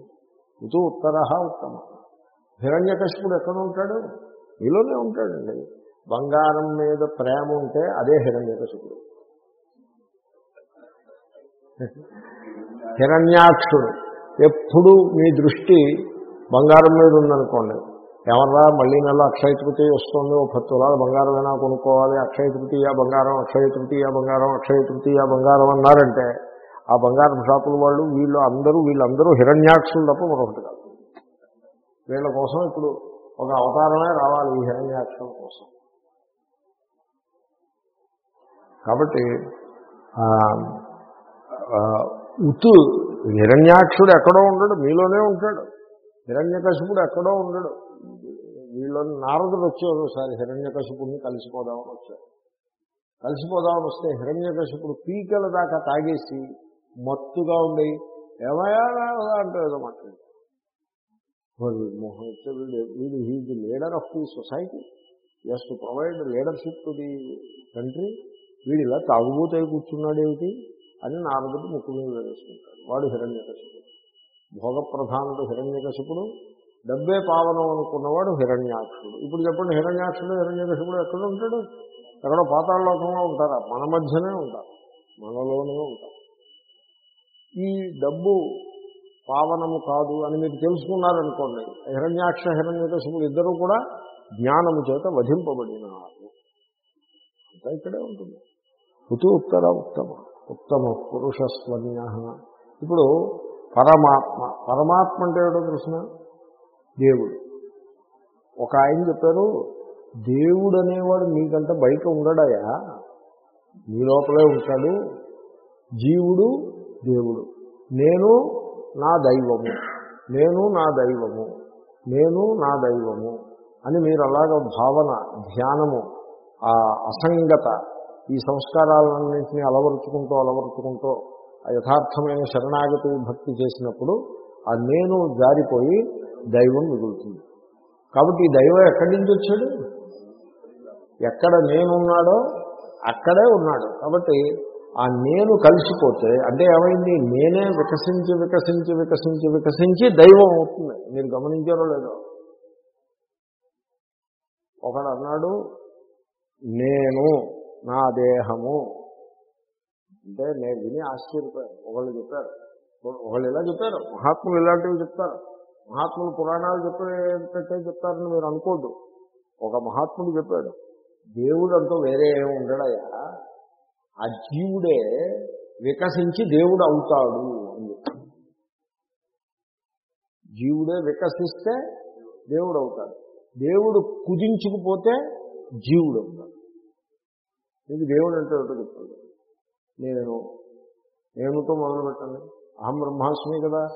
ఇటు ఉత్తర ఉత్తమ. హిరణ్యకశిపుడు ఎక్కడ ఉంటాడు? మీలోనే ఉంటాడండి. బంగారం మీద ప్రేమ ఉంటే అదే హిరణ్యకశిపుడు. హిరణ్యాక్షుడు. ఎప్పుడు మీ దృష్టి బంగారం మీద ఉందనుకోండి. ఎవర్రా మళ్ళీ నెల అక్షయ తృతీయ వస్తుంది ఓ పది తులాల బంగారం అయినా కొనుక్కోవాలి అక్షయ తృతీయ బంగారం అక్షయ తృతీయ బంగారం అక్షయ తృతీయ బంగారం అన్నారంటే ఆ బంగారం షాపుల వాళ్ళు వీళ్ళు అందరూ వీళ్ళందరూ హిరణ్యాక్షులు తప్ప మరొకటి కాదు. వీళ్ళ కోసం ఇప్పుడు ఒక అవతారమే రావాలి ఈ హిరణ్యాక్షుల కోసం. కాబట్టి ఉత్తు హిరణ్యాక్షుడు ఎక్కడో ఉండడు మీలోనే ఉంటాడు. హిరణ్యకశిపుడు ఎక్కడో ఉండడు. వీళ్ళని నారదుడు వచ్చాడు ఒకసారి హిరణ్యకశిపుడిని కలిసిపోదామని వచ్చాడు. కలిసిపోదామని వస్తే హిరణ్యకశిపుడు పీకల దాకా తాగేసి మత్తుగా ఉండి ఏమయ్యా అంటే ఏదో మాట్లాడు. మోహన్ వీడు he's the leader of the society as to provide leadership to the country వీడు ఇలా తాగుబోతే కూర్చున్నాడేమిటి అని నారదుడు ముక్కు మీద వేసుకుంటాడు. వాడు హిరణ్యకశిపుడు. భోగప్రధానుడు హిరణ్యకశిపుడు. డబ్బే పావనం అనుకున్నవాడు హిరణ్యాక్షుడు. ఇప్పుడు చెప్పండి హిరణ్యాక్షుడు హిరణ్యకశిపుడు ఎక్కడ ఉంటాడు? ఎక్కడో పాతాళలోకంలో ఉంటారా? మన మధ్యనే ఉంటారు. మనలోనే ఉంటారు. ఈ డబ్బు పావనము కాదు అని మీరు తెలుసుకున్నారనుకోండి హిరణ్యాక్ష హిరణ్యకశిపుడు ఇద్దరూ కూడా జ్ఞానము చేత వధింపబడినారు. అంతా ఇక్కడే ఉంటుంది. ఋతు ఉత్తర ఉత్తమ ఉత్తమ పురుషస్వన్య ఇప్పుడు పరమాత్మ పరమాత్మ అంటే ఏడో కృష్ణ దేవుడు. ఒక ఆయన చెప్పారు దేవుడు అనేవాడు మీకంటే బయట ఉండడాయా? మీ లోపలే ఉంటాడు. జీవుడు దేవుడు. నేను నా దైవము. నేను నా దైవము. నేను నా దైవము. అని మీరు అలాగ భావన ధ్యానము ఆ అసంగత ఈ సంస్కారాలన్నింటినీ అలవరుచుకుంటూ అలవరుచుకుంటూ యథార్థమైన శరణాగతి భక్తి చేసినప్పుడు ఆ నేను జారిపోయి దైవం మిగులుతుంది. కాబట్టి ఈ దైవం ఎక్కడి నుంచి వచ్చాడు? ఎక్కడ నేనున్నాడో అక్కడే ఉన్నాడు. కాబట్టి ఆ నేను కలిసిపోతే అంటే ఏమైంది? నేనే వికసించి వికసించి వికసించి వికసించి దైవం అవుతుంది. మీరు గమనించారో లేదో? ఒకడు అన్నాడు నేను నా దేహము. అంటే నేను విని ఆశ్చర్యపోయాను. ఒకళ్ళు చెప్పారు ఒకళ్ళు ఇలా చెప్పారు మహాత్ములు ఇలాంటివి చెప్తారు. మహాత్ములు పురాణాలు చెప్పేటట్టే చెప్తారని మీరు అనుకోద్దు. ఒక మహాత్ముడు చెప్పాడు దేవుడు అంటూ వేరే ఏమి ఉండడయ్యా ఆ జీవుడే వికసించి దేవుడు అవుతాడు అని. జీవుడే వికసిస్తే దేవుడు అవుతాడు. దేవుడు కుదించుకుపోతే జీవుడు అవుతాడు. ఇది దేవుడు అంటే ఒకటి చెప్తాడు నేను నేనుతో మొదలు పెట్టండి? అహం బ్రహ్మాస్మి కదా.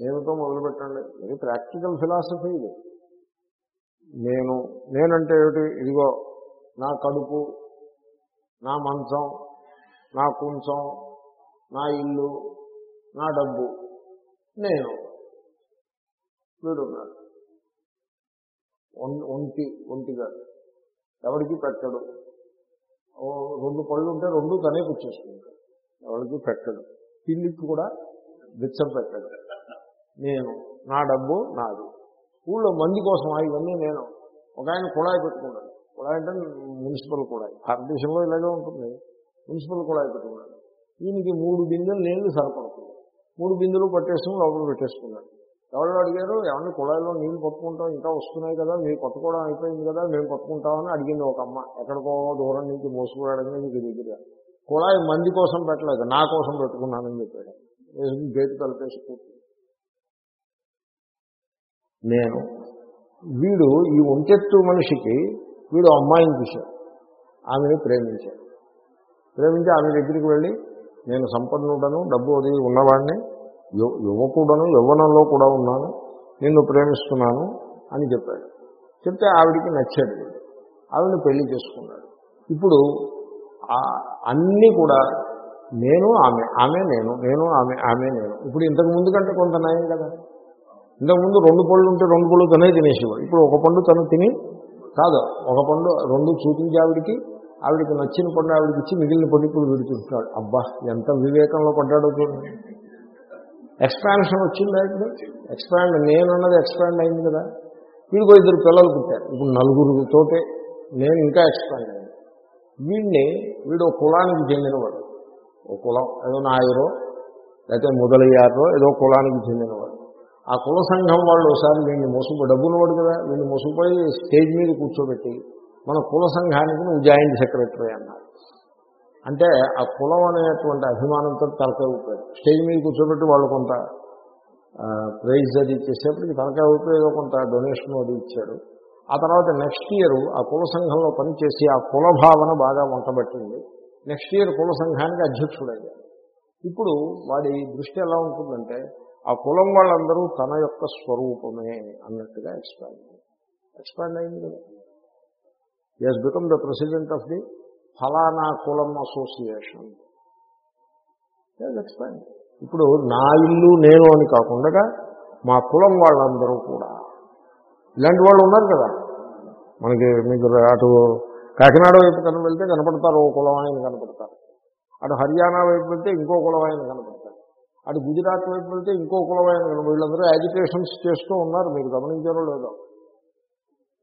నేనుతో మొదలు పెట్టండి? ఇది ప్రాక్టికల్ ఫిలాసఫీ ఇది. నేను నేనంటే ఏమిటి? ఇదిగో నా కడుపు నా మంచం నా కుంచం నా ఇల్లు నా డబ్బు నేను. వీడున్నాడు. ఒం- ఒంటి ఒంటిగా. ఎవరికి పెట్టడు. రెండు పళ్ళు ఉంటే రెండు తనే కూర్చేసుకుంటాడు. ఎవరికి పెట్టడు. పిల్లికి కూడా బిచ్చం పెట్టడు. నేను నా డబ్బు నాది. ఊళ్ళో మంది కోసం ఇవన్నీ నేను. ఒక ఆయన కుళాయి పెట్టుకున్నాడు కుళాయి అంటే మున్సిపల్ కుళాయి. భారతదేశంలో ఇలాగే ఉంటుంది. మున్సిపల్ కుళాయి పెట్టుకున్నాడు దీనికి మూడు బిందెలు నీళ్ళు సరిపడుతుంది మూడు బిందెలు పట్టేసుకుని లోపల పెట్టేసుకున్నాడు. ఎవరు అడిగారు? ఏమన్నా కుళాయిలో నీళ్ళు పట్టుకుంటాం ఇంకా వస్తున్నాయి కదా మీరు పట్టుకోవడం అయిపోయింది కదా మేము పట్టుకుంటామని అడిగింది ఒక అమ్మ. ఎక్కడికో దూరం నుంచి మోసుకురావడం మీకు దగ్గర. కుళాయి మంది కోసం పెట్టలేదు నా కోసం పెట్టుకున్నానని చెప్పాడు. వేసుకుని గేటు కలిపేసి నేను వీడు ఈ ఒంటెత్తు మనిషికి వీడు అమ్మాయిని చూశాడు. ఆమెను ప్రేమించాడు. ప్రేమించి ఆమె దగ్గరికి వెళ్ళి నేను సంపన్నుడను డబ్బు అది ఉన్నవాడిని యువకుడను యవ్వనంలో కూడా ఉన్నాను నిన్ను ప్రేమిస్తున్నాను అని చెప్పాడు. చెప్తే ఆవిడికి నచ్చాడు. ఆవిడని పెళ్ళి చేసుకున్నాడు. ఇప్పుడు అన్నీ కూడా నేను ఆమె ఆమె నేను నేను ఆమె ఆమె నేను. ఇప్పుడు ఇంతకు ముందు కంటే కొంత నయం కదా. ఇంతకుముందు రెండు పళ్ళు ఉంటే రెండు పళ్ళు తనే తినేసేవాడు. ఇప్పుడు ఒక పండు తను తిని కాదు ఒక పండు రెండు చూపించి ఆవిడికి నచ్చిన పండు ఆవిడకి ఇచ్చి మిగిలిన పండు ఇప్పుడు విడుతుంటాడు అబ్బా ఎంత వివేకంలో పడ్డాడో చూడండి ఎక్స్పాన్షన్ వచ్చిందా ఇప్పుడు? ఎక్స్పాండ్ నేనున్నది ఎక్స్పాండ్ అయింది కదా. వీడికో ఇద్దరు పిల్లలు పుట్టారు. ఇప్పుడు నలుగురితోటే నేను ఇంకా ఎక్స్పాండ్ అయ్యాను. వీడిని వీడు ఒక కులానికి చెందినవాడు. ఓ కులం ఏదో నాయరో లేకపోతే మొదలయ్యారో ఏదో కులానికి చెందినవాడు. ఆ కుల సంఘం వాళ్ళు ఒకసారి వీడిని మోసుకు డబ్బున్నవాడు కదా వీడిని మోసపోయి స్టేజ్ మీద కూర్చోబెట్టి మన కుల సంఘానికి నువ్వు జాయింట్ సెక్రటరీ అన్నారు అంటే ఆ కులం అనేటువంటి అభిమానంతో తలకాయ ఊపాడు. స్టేజ్ మీద కూర్చోబెట్టి వాళ్ళు కొంత ప్రైజ్ అది ఇచ్చేసేపటికి తలకాయ ఊపి కొంత డొనేషన్ అది ఇచ్చాడు. ఆ తర్వాత నెక్స్ట్ ఇయర్ ఆ కుల సంఘంలో పనిచేసి ఆ కుల భావన బాగా వంటబట్టింది. నెక్స్ట్ ఇయర్ కుల సంఘానికి అధ్యక్షుడయ్యాడు. ఇప్పుడు వాడి దృష్టి ఎలా ఉంటుందంటే ఆ కులం వాళ్ళందరూ తన యొక్క స్వరూపమే అన్నట్టుగా ఎక్స్పాండ్ ఎక్స్పాండ్ అయింది కదా. As become the president of the ఫలానా కులం అసోసియేషన్ ఎక్స్పాండ్ ఇప్పుడు నా ఇల్లు నేను అని కాకుండా మా కులం వాళ్ళందరూ కూడా. ఇలాంటి వాళ్ళు ఉన్నారు కదా. మనకి మీకు అటు కాకినాడ వైపు కనుక వెళ్తే కనపడతారు ఓ కులం ఆయన కనపడతారు. అటు హర్యానా వైపు వెళ్తే ఇంకో కులం ఆయన కనపడతారు. అటు గుజరాత్ వైపు వెళ్తే ఇంకో కులం ఆయన కనపడతారు. వీళ్ళందరూ యాజిటేషన్స్ చేస్తూ ఉన్నారు. మీరు గమనించారో లేదో.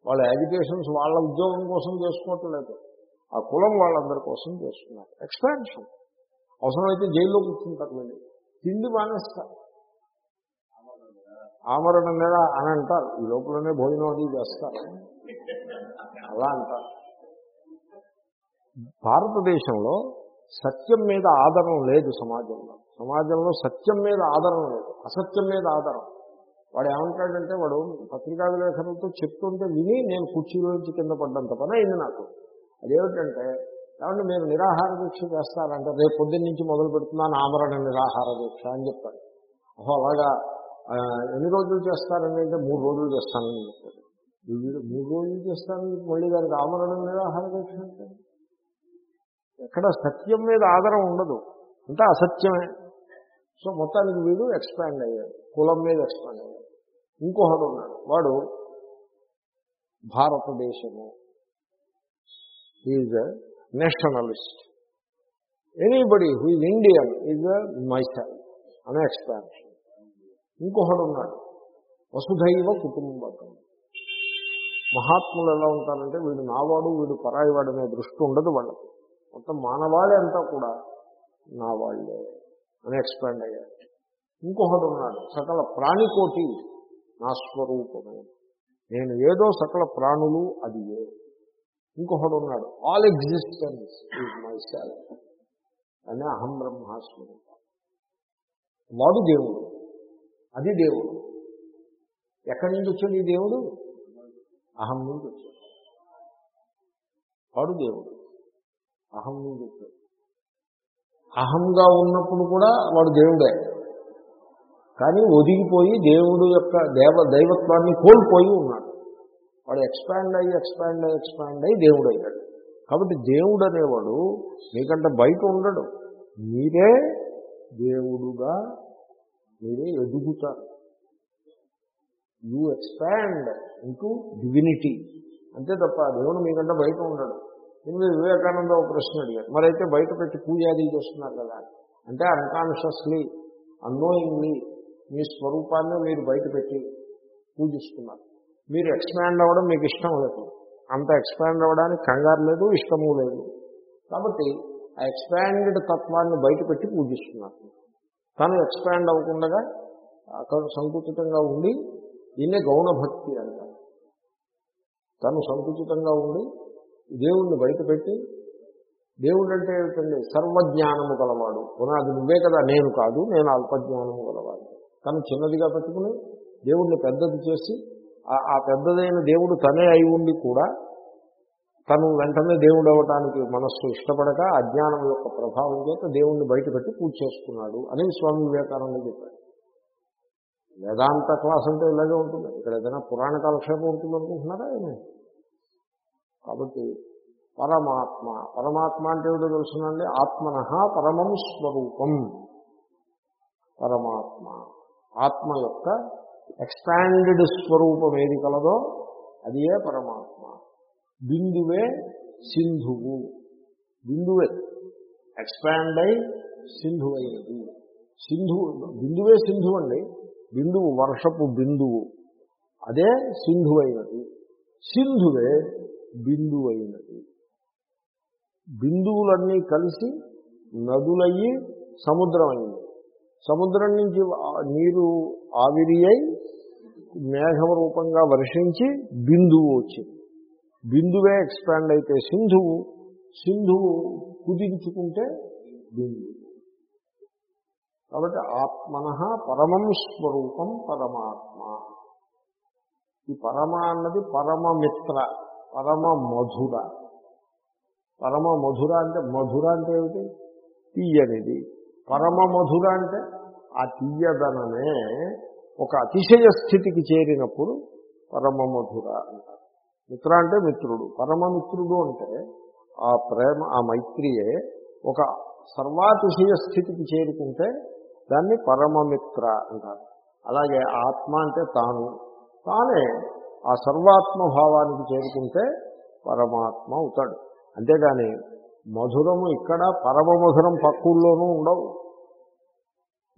వాళ్ళ యాజిటేషన్స్ వాళ్ళ ఉద్యోగం కోసం చేసుకోవట్లేదు. ఆ కులం వాళ్ళందరి కోసం చేస్తున్నారు ఎక్స్పాన్షన్ అవసరమైతే జైల్లో కూర్చుంటారు వెళ్ళి. తిండి మానేస్తారు. ఆమరణం మీద అని అంటారు. ఈ లోపలనే భోజనం అది చేస్తారు. అలా అంటారు. భారతదేశంలో సత్యం మీద ఆదరణ లేదు సమాజంలో. సమాజంలో సత్యం మీద ఆదరణ లేదు. అసత్యం మీద ఆదరణ. వాడు ఏమంటాడంటే వాడు పత్రికా విలేఖరులతో చెప్తుంటే విని నేను కుర్చీలోంచి కింద పడ్డంత పని అయింది నాకు. అదేమిటంటే కాబట్టి మీరు నిరాహార దీక్ష చేస్తారంటే రేపు పొద్దున్న నుంచి మొదలు పెడుతున్నాను ఆమరణ నిరాహార దీక్ష అని చెప్పాడు. ఓహో అలాగా ఎన్ని రోజులు చేస్తారని అంటే మూడు రోజులు చేస్తానని చెప్పాడు. మూడు రోజులు చేస్తానని మళ్ళీ దానికి ఆమరణ నిరాహార దీక్ష అంటే? ఎక్కడ సత్యం మీద ఆధారం ఉండదు. అంతా అసత్యమే. సో మొత్తానికి వీడు ఎక్స్పాండ్ అయ్యాడు. కులం మీద ఎక్స్పాండ్ అయ్యాడు ఇంకొకడు ఉన్నాడు. వాడు భారతదేశము. Is nationalist anybody who is Indian is my అనే ఎక్స్పాన్షన్ ఇంకొకడు ఉన్నాడు. వసుధైవ కుటుంబకం. మహాత్ములు ఎలా ఉంటారంటే వీడు నావాడు వీడు పరాయివాడు అనే దృష్టి ఉండదు వాళ్ళకి. మొత్తం మానవాళి అంతా కూడా నా వాళ్ళే అని ఎక్స్పాండ్ అయ్యారు. ఇంకొకడు ఉన్నాడు సకల ప్రాణికోటి నా స్వరూపమే. నేను ఏదో సకల ప్రాణులు అది ఏ. ఇంకొకడు ఉన్నాడు all existence is my self అని అహం బ్రహ్మాస్వరూప వాడు దేవుడు. అది దేవుడు. ఎక్కడి నుంచి వచ్చాడు ఈ దేవుడు? అహం నుంచి వచ్చాడు వాడు దేవుడు. అహం నుంచి వచ్చాడు అహంగా ఉన్నప్పుడు కూడా వాడు దేవుడే. కానీ ఒదిగిపోయి దేవుడు యొక్క దేవ దైవత్వాన్ని కోల్పోయి ఉన్నాడు. వాడు ఎక్స్పాండ్ అయ్యి ఎక్స్పాండ్ అయ్యి ఎక్స్పాండ్ అయ్యి దేవుడు అయ్యాడు కాబట్టి దేవుడు అనేవాడు మీకంటే బయట ఉండడు. మీరే దేవుడుగా మీరే ఎదుగుతారు. You expand into divinity. అంతే తప్ప దేవుడు మీకంటే బయట ఉండడు. దీని వివేకానంద ఒక ప్రశ్న అడిగారు మరైతే బయట పెట్టి పూజాది చేస్తున్నారు కదా. అంటే అన్కాన్షియస్లీ అన్నోయింగ్లీ మీ స్వరూపాన్ని మీరు బయట పెట్టి పూజిస్తున్నారు. మీరు ఎక్స్పాండ్ అవ్వడం మీకు ఇష్టం లేదు. అంత ఎక్స్పాండ్ అవ్వడానికి కంగారు లేదు ఇష్టము లేదు. కాబట్టి ఆ ఎక్స్పాండెడ్ తత్వాన్ని బయట పెట్టి పూజిస్తున్నారు. తను ఎక్స్పాండ్ అవ్వకుండా అక్కడ సంకుచితంగా ఉండి దీన్నే గౌణభక్తి అంటారు. తను సంకుచితంగా ఉండి దేవుణ్ణి బయటపెట్టి దేవుడు అంటే ఏమిటండి? సర్వజ్ఞానము గలవాడు. పునాది నువ్వే కదా నేను కాదు నేను అల్పజ్ఞానము గలవాడు తను చిన్నదిగా పెట్టుకుని దేవుణ్ణి పెద్దది చేసి ఆ పెద్దదైన దేవుడు తనే అయి ఉండి కూడా తను వెంటనే దేవుడు అవ్వటానికి మనస్సు ఇష్టపడక అజ్ఞానం యొక్క ప్రభావం చేత దేవుణ్ణి బయటపెట్టి పూజ చేసుకున్నాడు అని స్వామి వివేకానంద చెప్పాడు. వేదాంత క్లాస్ అంటే ఇలాగే ఉంటుంది. ఇక్కడ ఏదైనా పురాణ కాలక్షేపం ఉంటుంది అనుకుంటున్నారా ఏమి? కాబట్టి పరమాత్మ పరమాత్మ అంటే ఏమిటో తెలుసునండి? ఆత్మన పరమం స్వరూపం. పరమాత్మ. ఆత్మ యొక్క ఎక్స్పాండెడ్ స్వరూపం ఏది కలదో అది ఏ పరమాత్మ. బిందువే సింధువు. బిందువే. ఎక్స్పాండ్ అయి సింధు అయినది సింధు బిందువే సింధు అండి బిందువు వర్షపు బిందువు. అదే సింధు అయినది సింధువే బిందువైనది. అయినది బిందువులన్నీ కలిసి నదులయ్యి సముద్రం అయింది సముద్రం నుంచి నీరు ఆవిరి అయి మేఘం రూపంగా వర్షించి బిందువు వచ్చింది. బిందువే ఎక్స్పాండ్ అయితే సింధువు సింధువు కుదించుకుంటే బిందువు. కాబట్టి ఆత్మన పరమం స్వరూపం పరమాత్మ. ఈ పరమ అన్నది పరమమిత్ర పరమ మధుర పరమ మధుర అంటే మధుర అంటే ఏమిటి? తీయనిది. పరమ మధుర అంటే ఆ తీయదనమే ఒక అతిశయ స్థితికి చేరినప్పుడు పరమ మధుర అంటారు. మిత్ర అంటే మిత్రుడు. పరమమిత్రుడు అంటే ఆ ప్రేమ ఆ మైత్రియే ఒక సర్వాతిశయ స్థితికి చేరుకుంటే దాన్ని పరమమిత్ర అంటారు. అలాగే ఆత్మ అంటే తాను. తానే ఆ సర్వాత్మ భావానికి చేరుకుంటే పరమాత్మ అవుతాడు. అంతేగాని మధురము ఇక్కడ పరమ మధురం పక్కుల్లోనూ ఉండవు.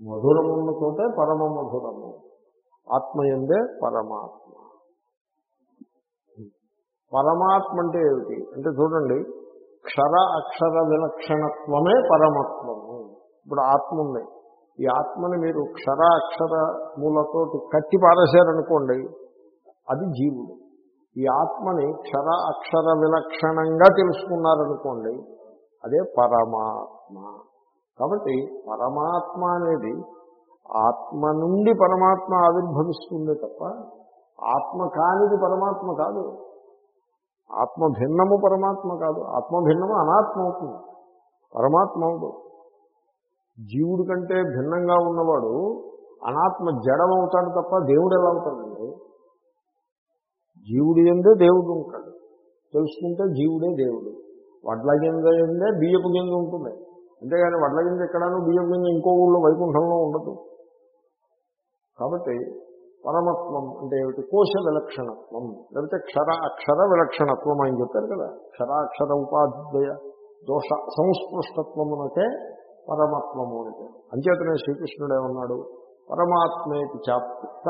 మధురము చోటే పరమ మధురము ఆత్మయందే పరమాత్మ. పరమాత్మ అంటే ఏమిటి? అంటే చూడండి క్షర అక్షర విలక్షణత్వమే పరమత్వము. ఇప్పుడు ఆత్మ ఉంది. ఈ ఆత్మని మీరు క్షర అక్షర మూలతో కట్టి పారేశారనుకోండి అది జీవుడు. ఈ ఆత్మని క్షర అక్షర విలక్షణంగా తెలుసుకున్నారనుకోండి అదే పరమాత్మ. కాబట్టి పరమాత్మ అనేది ఆత్మ నుండి పరమాత్మ ఆవిర్భవిస్తుంది తప్ప ఆత్మ కానిది పరమాత్మ కాదు. ఆత్మ భిన్నము పరమాత్మ కాదు. ఆత్మ భిన్నము అనాత్మ అవుతుంది. పరమాత్మ అవుతుంది జీవుడి కంటే భిన్నంగా ఉన్నవాడు అనాత్మ జడమవుతాడు తప్ప దేవుడు ఎలా అవుతాడండి? జీవుడి ఎందే దేవుడు ఉంటాడు. తెలుసుకుంటే జీవుడే దేవుడు. వడ్ల గింజ ఉందే బియ్యపు గింజ ఉంటుంది. అంతేగాని వడ్ల గింజ ఎక్కడాను బియ్యపు గింజ ఇంకో ఊళ్ళో వైకుంఠంలో ఉండదు. కాబట్టి పరమత్వం అంటే ఏమిటి? కోశ విలక్షణత్వం లేకపోతే క్షర అక్షర విలక్షణత్వం అని చెప్పారు కదా. క్షరాక్షర ఉపాధ్యయ దోష సంస్పృష్టత్వమునకే పరమత్వము అంటే అంచేతనే శ్రీకృష్ణుడు ఏమన్నాడు? పరమాత్మేతి చాప్త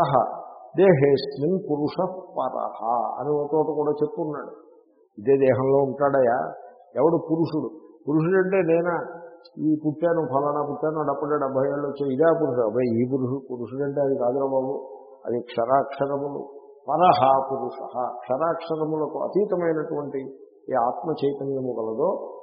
దేహేస్మిన్ పురుష పరహ అని ఒక చోట కూడా చెప్పున్నాడు ఇదే దేహంలో ఉంటాడయా? ఎవడు పురుషుడు? పురుషుడు అంటే నేనా? ఈ పుట్టాను ఫలానా పుట్టాను డెబ్బై డెబ్బై ఏళ్ళు వచ్చాయి ఇదే పురుషుడు. అబ్బాయి ఈ పురుషుడు పురుషుడు అంటే అది కాదురా బాబు. అది క్షరాక్షరములు. పరహ పురుష. క్షరాక్షరములకు అతీతమైనటువంటి ఈ ఆత్మ చైతన్యము గలదో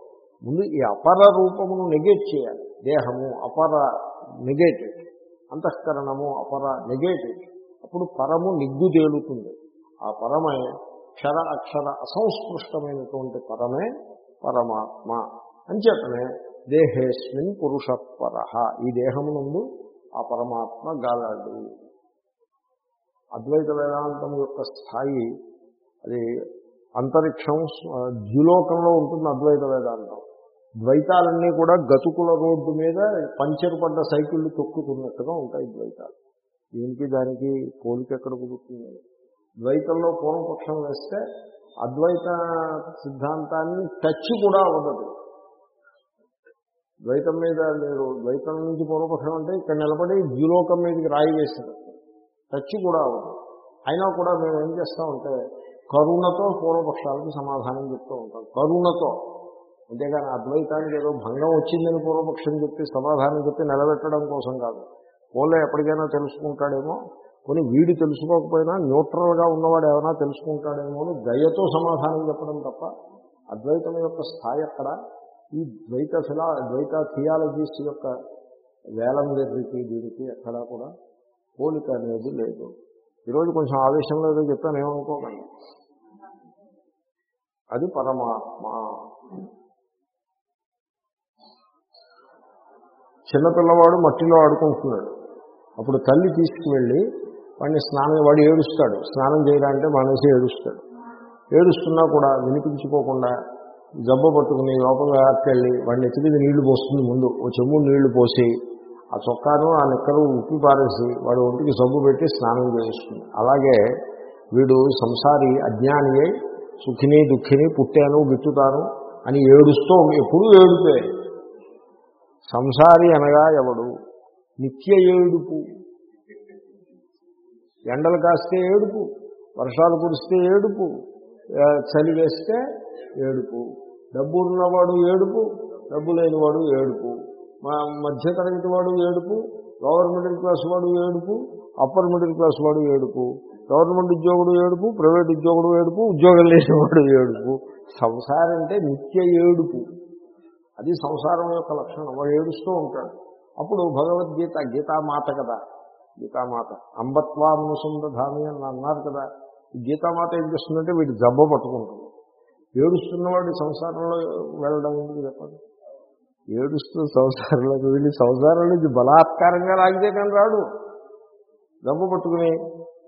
ముందు ఈ అపర రూపమును నెగేట్ చేయాలి. దేహము అపర నెగేటెడ్ అంతఃకరణము అపర నెగేటెడ్ అప్పుడు పరము నిగ్గుదేలుతుంది. ఆ పరమే క్షర అక్షర అసంస్పృష్టమైనటువంటి పరమే పరమాత్మ అంచేతనే దేహేస్మిన్ పురుష ఈ దేహమునందు ఆ పరమాత్మ గాలాడు. అద్వైత వేదాంతం యొక్క స్థాయి అది అంతరిక్షం ద్యులోకంలో ఉంటుంది అద్వైత వేదాంతం. ద్వైతాలన్నీ కూడా గతుకుల రోడ్డు మీద పంచర్ పడ్డ సైకిళ్ళు తొక్కుతున్నట్టుగా ఉంటాయి ద్వైతాలు. దీనికి దానికి పోలిక ఎక్కడ కుదురుతుంది? ద్వైతంలో పూర్వపక్షం వేస్తే అద్వైత సిద్ధాంతాన్ని టచ్ కూడా అవ్వదు. ద్వైతం మీద మీరు ద్వైతం నుంచి పూర్వపక్షం అంటే ఇక్కడ నిలబడి ద్యులోకం మీదకి రాయి వేసినట్టు టచ్ కూడా అవ్వదు. అయినా కూడా మేము ఏం చేస్తామంటే కరుణతో పూర్వపక్షాలకు సమాధానం చెప్తూ ఉంటాం. కరుణతో. అంతేగాని అద్వైతానికి ఏదో భంగం వచ్చిందని పూర్వపక్షం చెప్పి సమాధానం చెప్పి నిలబెట్టడం కోసం కాదు. పోలే ఎప్పటికైనా తెలుసుకుంటాడేమో. కొన్ని వీడు తెలుసుకోకపోయినా న్యూట్రల్గా ఉన్నవాడు ఏమైనా తెలుసుకుంటాడేమో అని దయతో సమాధానం చెప్పడం తప్ప అద్వైతం యొక్క స్థాయి అక్కడ ఈ ద్వైత ఫిలా ద్వైత థియాలజీస్ యొక్క వేలం దగ్గరికి దీనికి ఎక్కడా కూడా పోలిక అనేది లేదు. ఈరోజు కొంచెం ఆవేశంలో ఏదో చెప్పాను ఏమనుకోకండి. అది పరమాత్మ. చిన్నపిల్లవాడు మట్టిలో ఆడుకుంటున్నాడు. అప్పుడు తల్లి తీసుకువెళ్ళి వాడిని స్నానం వాడు ఏడుస్తాడు. స్నానం చేయాలంటే మానేసి ఏడుస్తాడు. ఏడుస్తున్నా కూడా వినిపించుకోకుండా జబ్బ పట్టుకుని లోపల వెళ్ళి వాడిని ఎత్తి మీద నీళ్ళు పోస్తుంది ముందు. ఓ చెమ్ము నీళ్ళు పోసి ఆ చొక్కాను ఆ నిక్కరు ఉప్పి పారేసి వాడు ఒంటికి సబ్బు పెట్టి స్నానం చేస్తుంది అలాగే వీడు సంసారి అజ్ఞాని అయి సుఖిని దుఃఖిని పుట్టాను గిట్టుతాను అని ఏడుస్తూ ఎప్పుడూ ఏడుపే. సంసారి అనగా ఎవడు? నిత్య ఏడుపు. ఎండలు కాస్తే ఏడుపు వర్షాలు కురిస్తే ఏడుపు చలి వేస్తే ఏడుపు డబ్బు ఉన్నవాడు ఏడుపు డబ్బు లేనివాడు ఏడుపు మా మధ్యతరగతి వాడు ఏడుపు లోవర్ మిడిల్ క్లాస్ వాడు ఏడుపు అప్పర్ మిడిల్ క్లాస్ వాడు ఏడుపు గవర్నమెంట్ ఉద్యోగుడు ఏడుపు ప్రైవేట్ ఉద్యోగుడు ఏడుపు ఉద్యోగం లేనివాడు ఏడుపు. సంసారం అంటే నిత్య ఏడుపు. అది సంసారం యొక్క లక్షణం. వాడు ఏడుస్తూ ఉంటాడు. అప్పుడు భగవద్గీత గీతామాత కదా. గీతామాత. అంబత్వానుసంధామి అని అన్నారు కదా. గీతామాత ఏం చేస్తుందంటే వీడు జబ్బ పట్టుకుంటుంది. ఏడుస్తున్నవాడు సంసారంలో వెళ్ళడం ఎందుకు చెప్పండి? ఏడుస్తూ సంసారంలోకి వెళ్ళి సంసారం నుంచి బలాత్కారంగా లాగితే కానీ రాడు. జబ్బ పట్టుకుని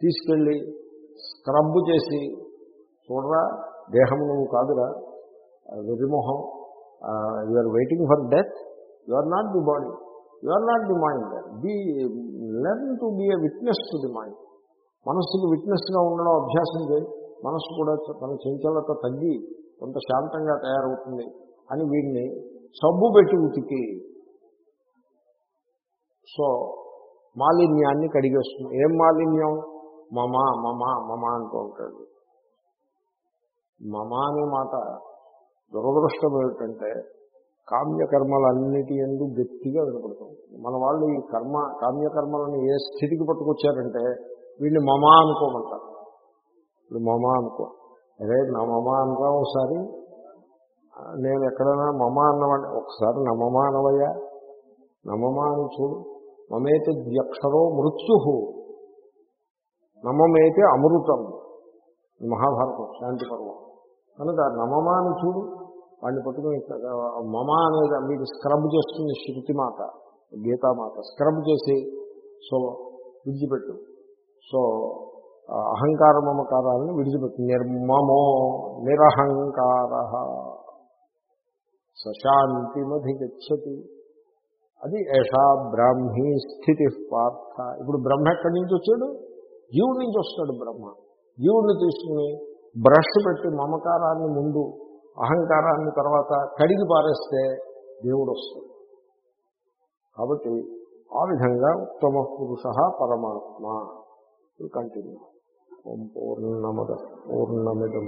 తీసుకెళ్ళి స్క్రబ్ చేసి చూడరా దేహం నువ్వు కాదురా వెరిమోహం you are waiting for death you are not the body you are not the mind be learn to be a witness to the mind మనస్సుకు విట్నెస్గా ఉండడం అభ్యాసం చేయి. మనస్సు కూడా తన చంచలత తగ్గి కొంత శాంతంగా తయారవుతుంది అని వీడిని సబ్బు పెట్టి ఉతికి. సో మాలిన్యాన్ని కడిగేస్తుంది. ఏం మాలిన్యం? మమ మమ మమ అంటూ ఉంటాడు. మమ అనే మాట దురదృష్టం ఏమిటంటే కామ్యకర్మలన్నిటి ఎందు గట్టిగా వినపడుతుంది మన వాళ్ళు ఈ కర్మ కామ్యకర్మలను ఏ స్థితికి పట్టుకొచ్చారంటే వీళ్ళు మమా అనుకోమంటారు. వీళ్ళు మమా అనుకో అరే నా మమా అనరా ఒకసారి? నేను ఎక్కడైనా మమా అన్నవాడి ఒకసారి నా మమా అనవయ్యా? నమమ అని చూడు. మమేతి ద్యక్షరో మృత్యు. నమమేతే అమృతం. మహాభారతం శాంతి పర్వం. కనుక నమమ అని చూడు. వాడిని పట్టుకుని మమ అనేది మీకు స్క్రబ్ చేస్తుంది శృతిమాత గీతామాత స్క్రబ్ చేసి సో విడిచిపెట్టు. సో అహంకార మమకారాలను విడిచిపెట్టు. నిర్మమో నిరహంకార. సశాంతిమధిగచ్చతి. అది ఏషా బ్రాహ్మీ స్థితి పార్థ. ఇప్పుడు బ్రహ్మ ఎక్కడి నుంచి వచ్చాడు? జీవుడి నుంచి వస్తాడు బ్రహ్మ. జీవుడిని తీసుకుని బ్రష్ పెట్టి మమకారాన్ని ముందు అహంకారాన్ని తర్వాత కడిగి పారేస్తే దేవుడు వస్తుంది కాబట్టి ఆ విధంగా ఉత్తమ పురుష పరమాత్మ. కంటిన్యూ. ఓం పూర్ణమద పూర్ణమిదం.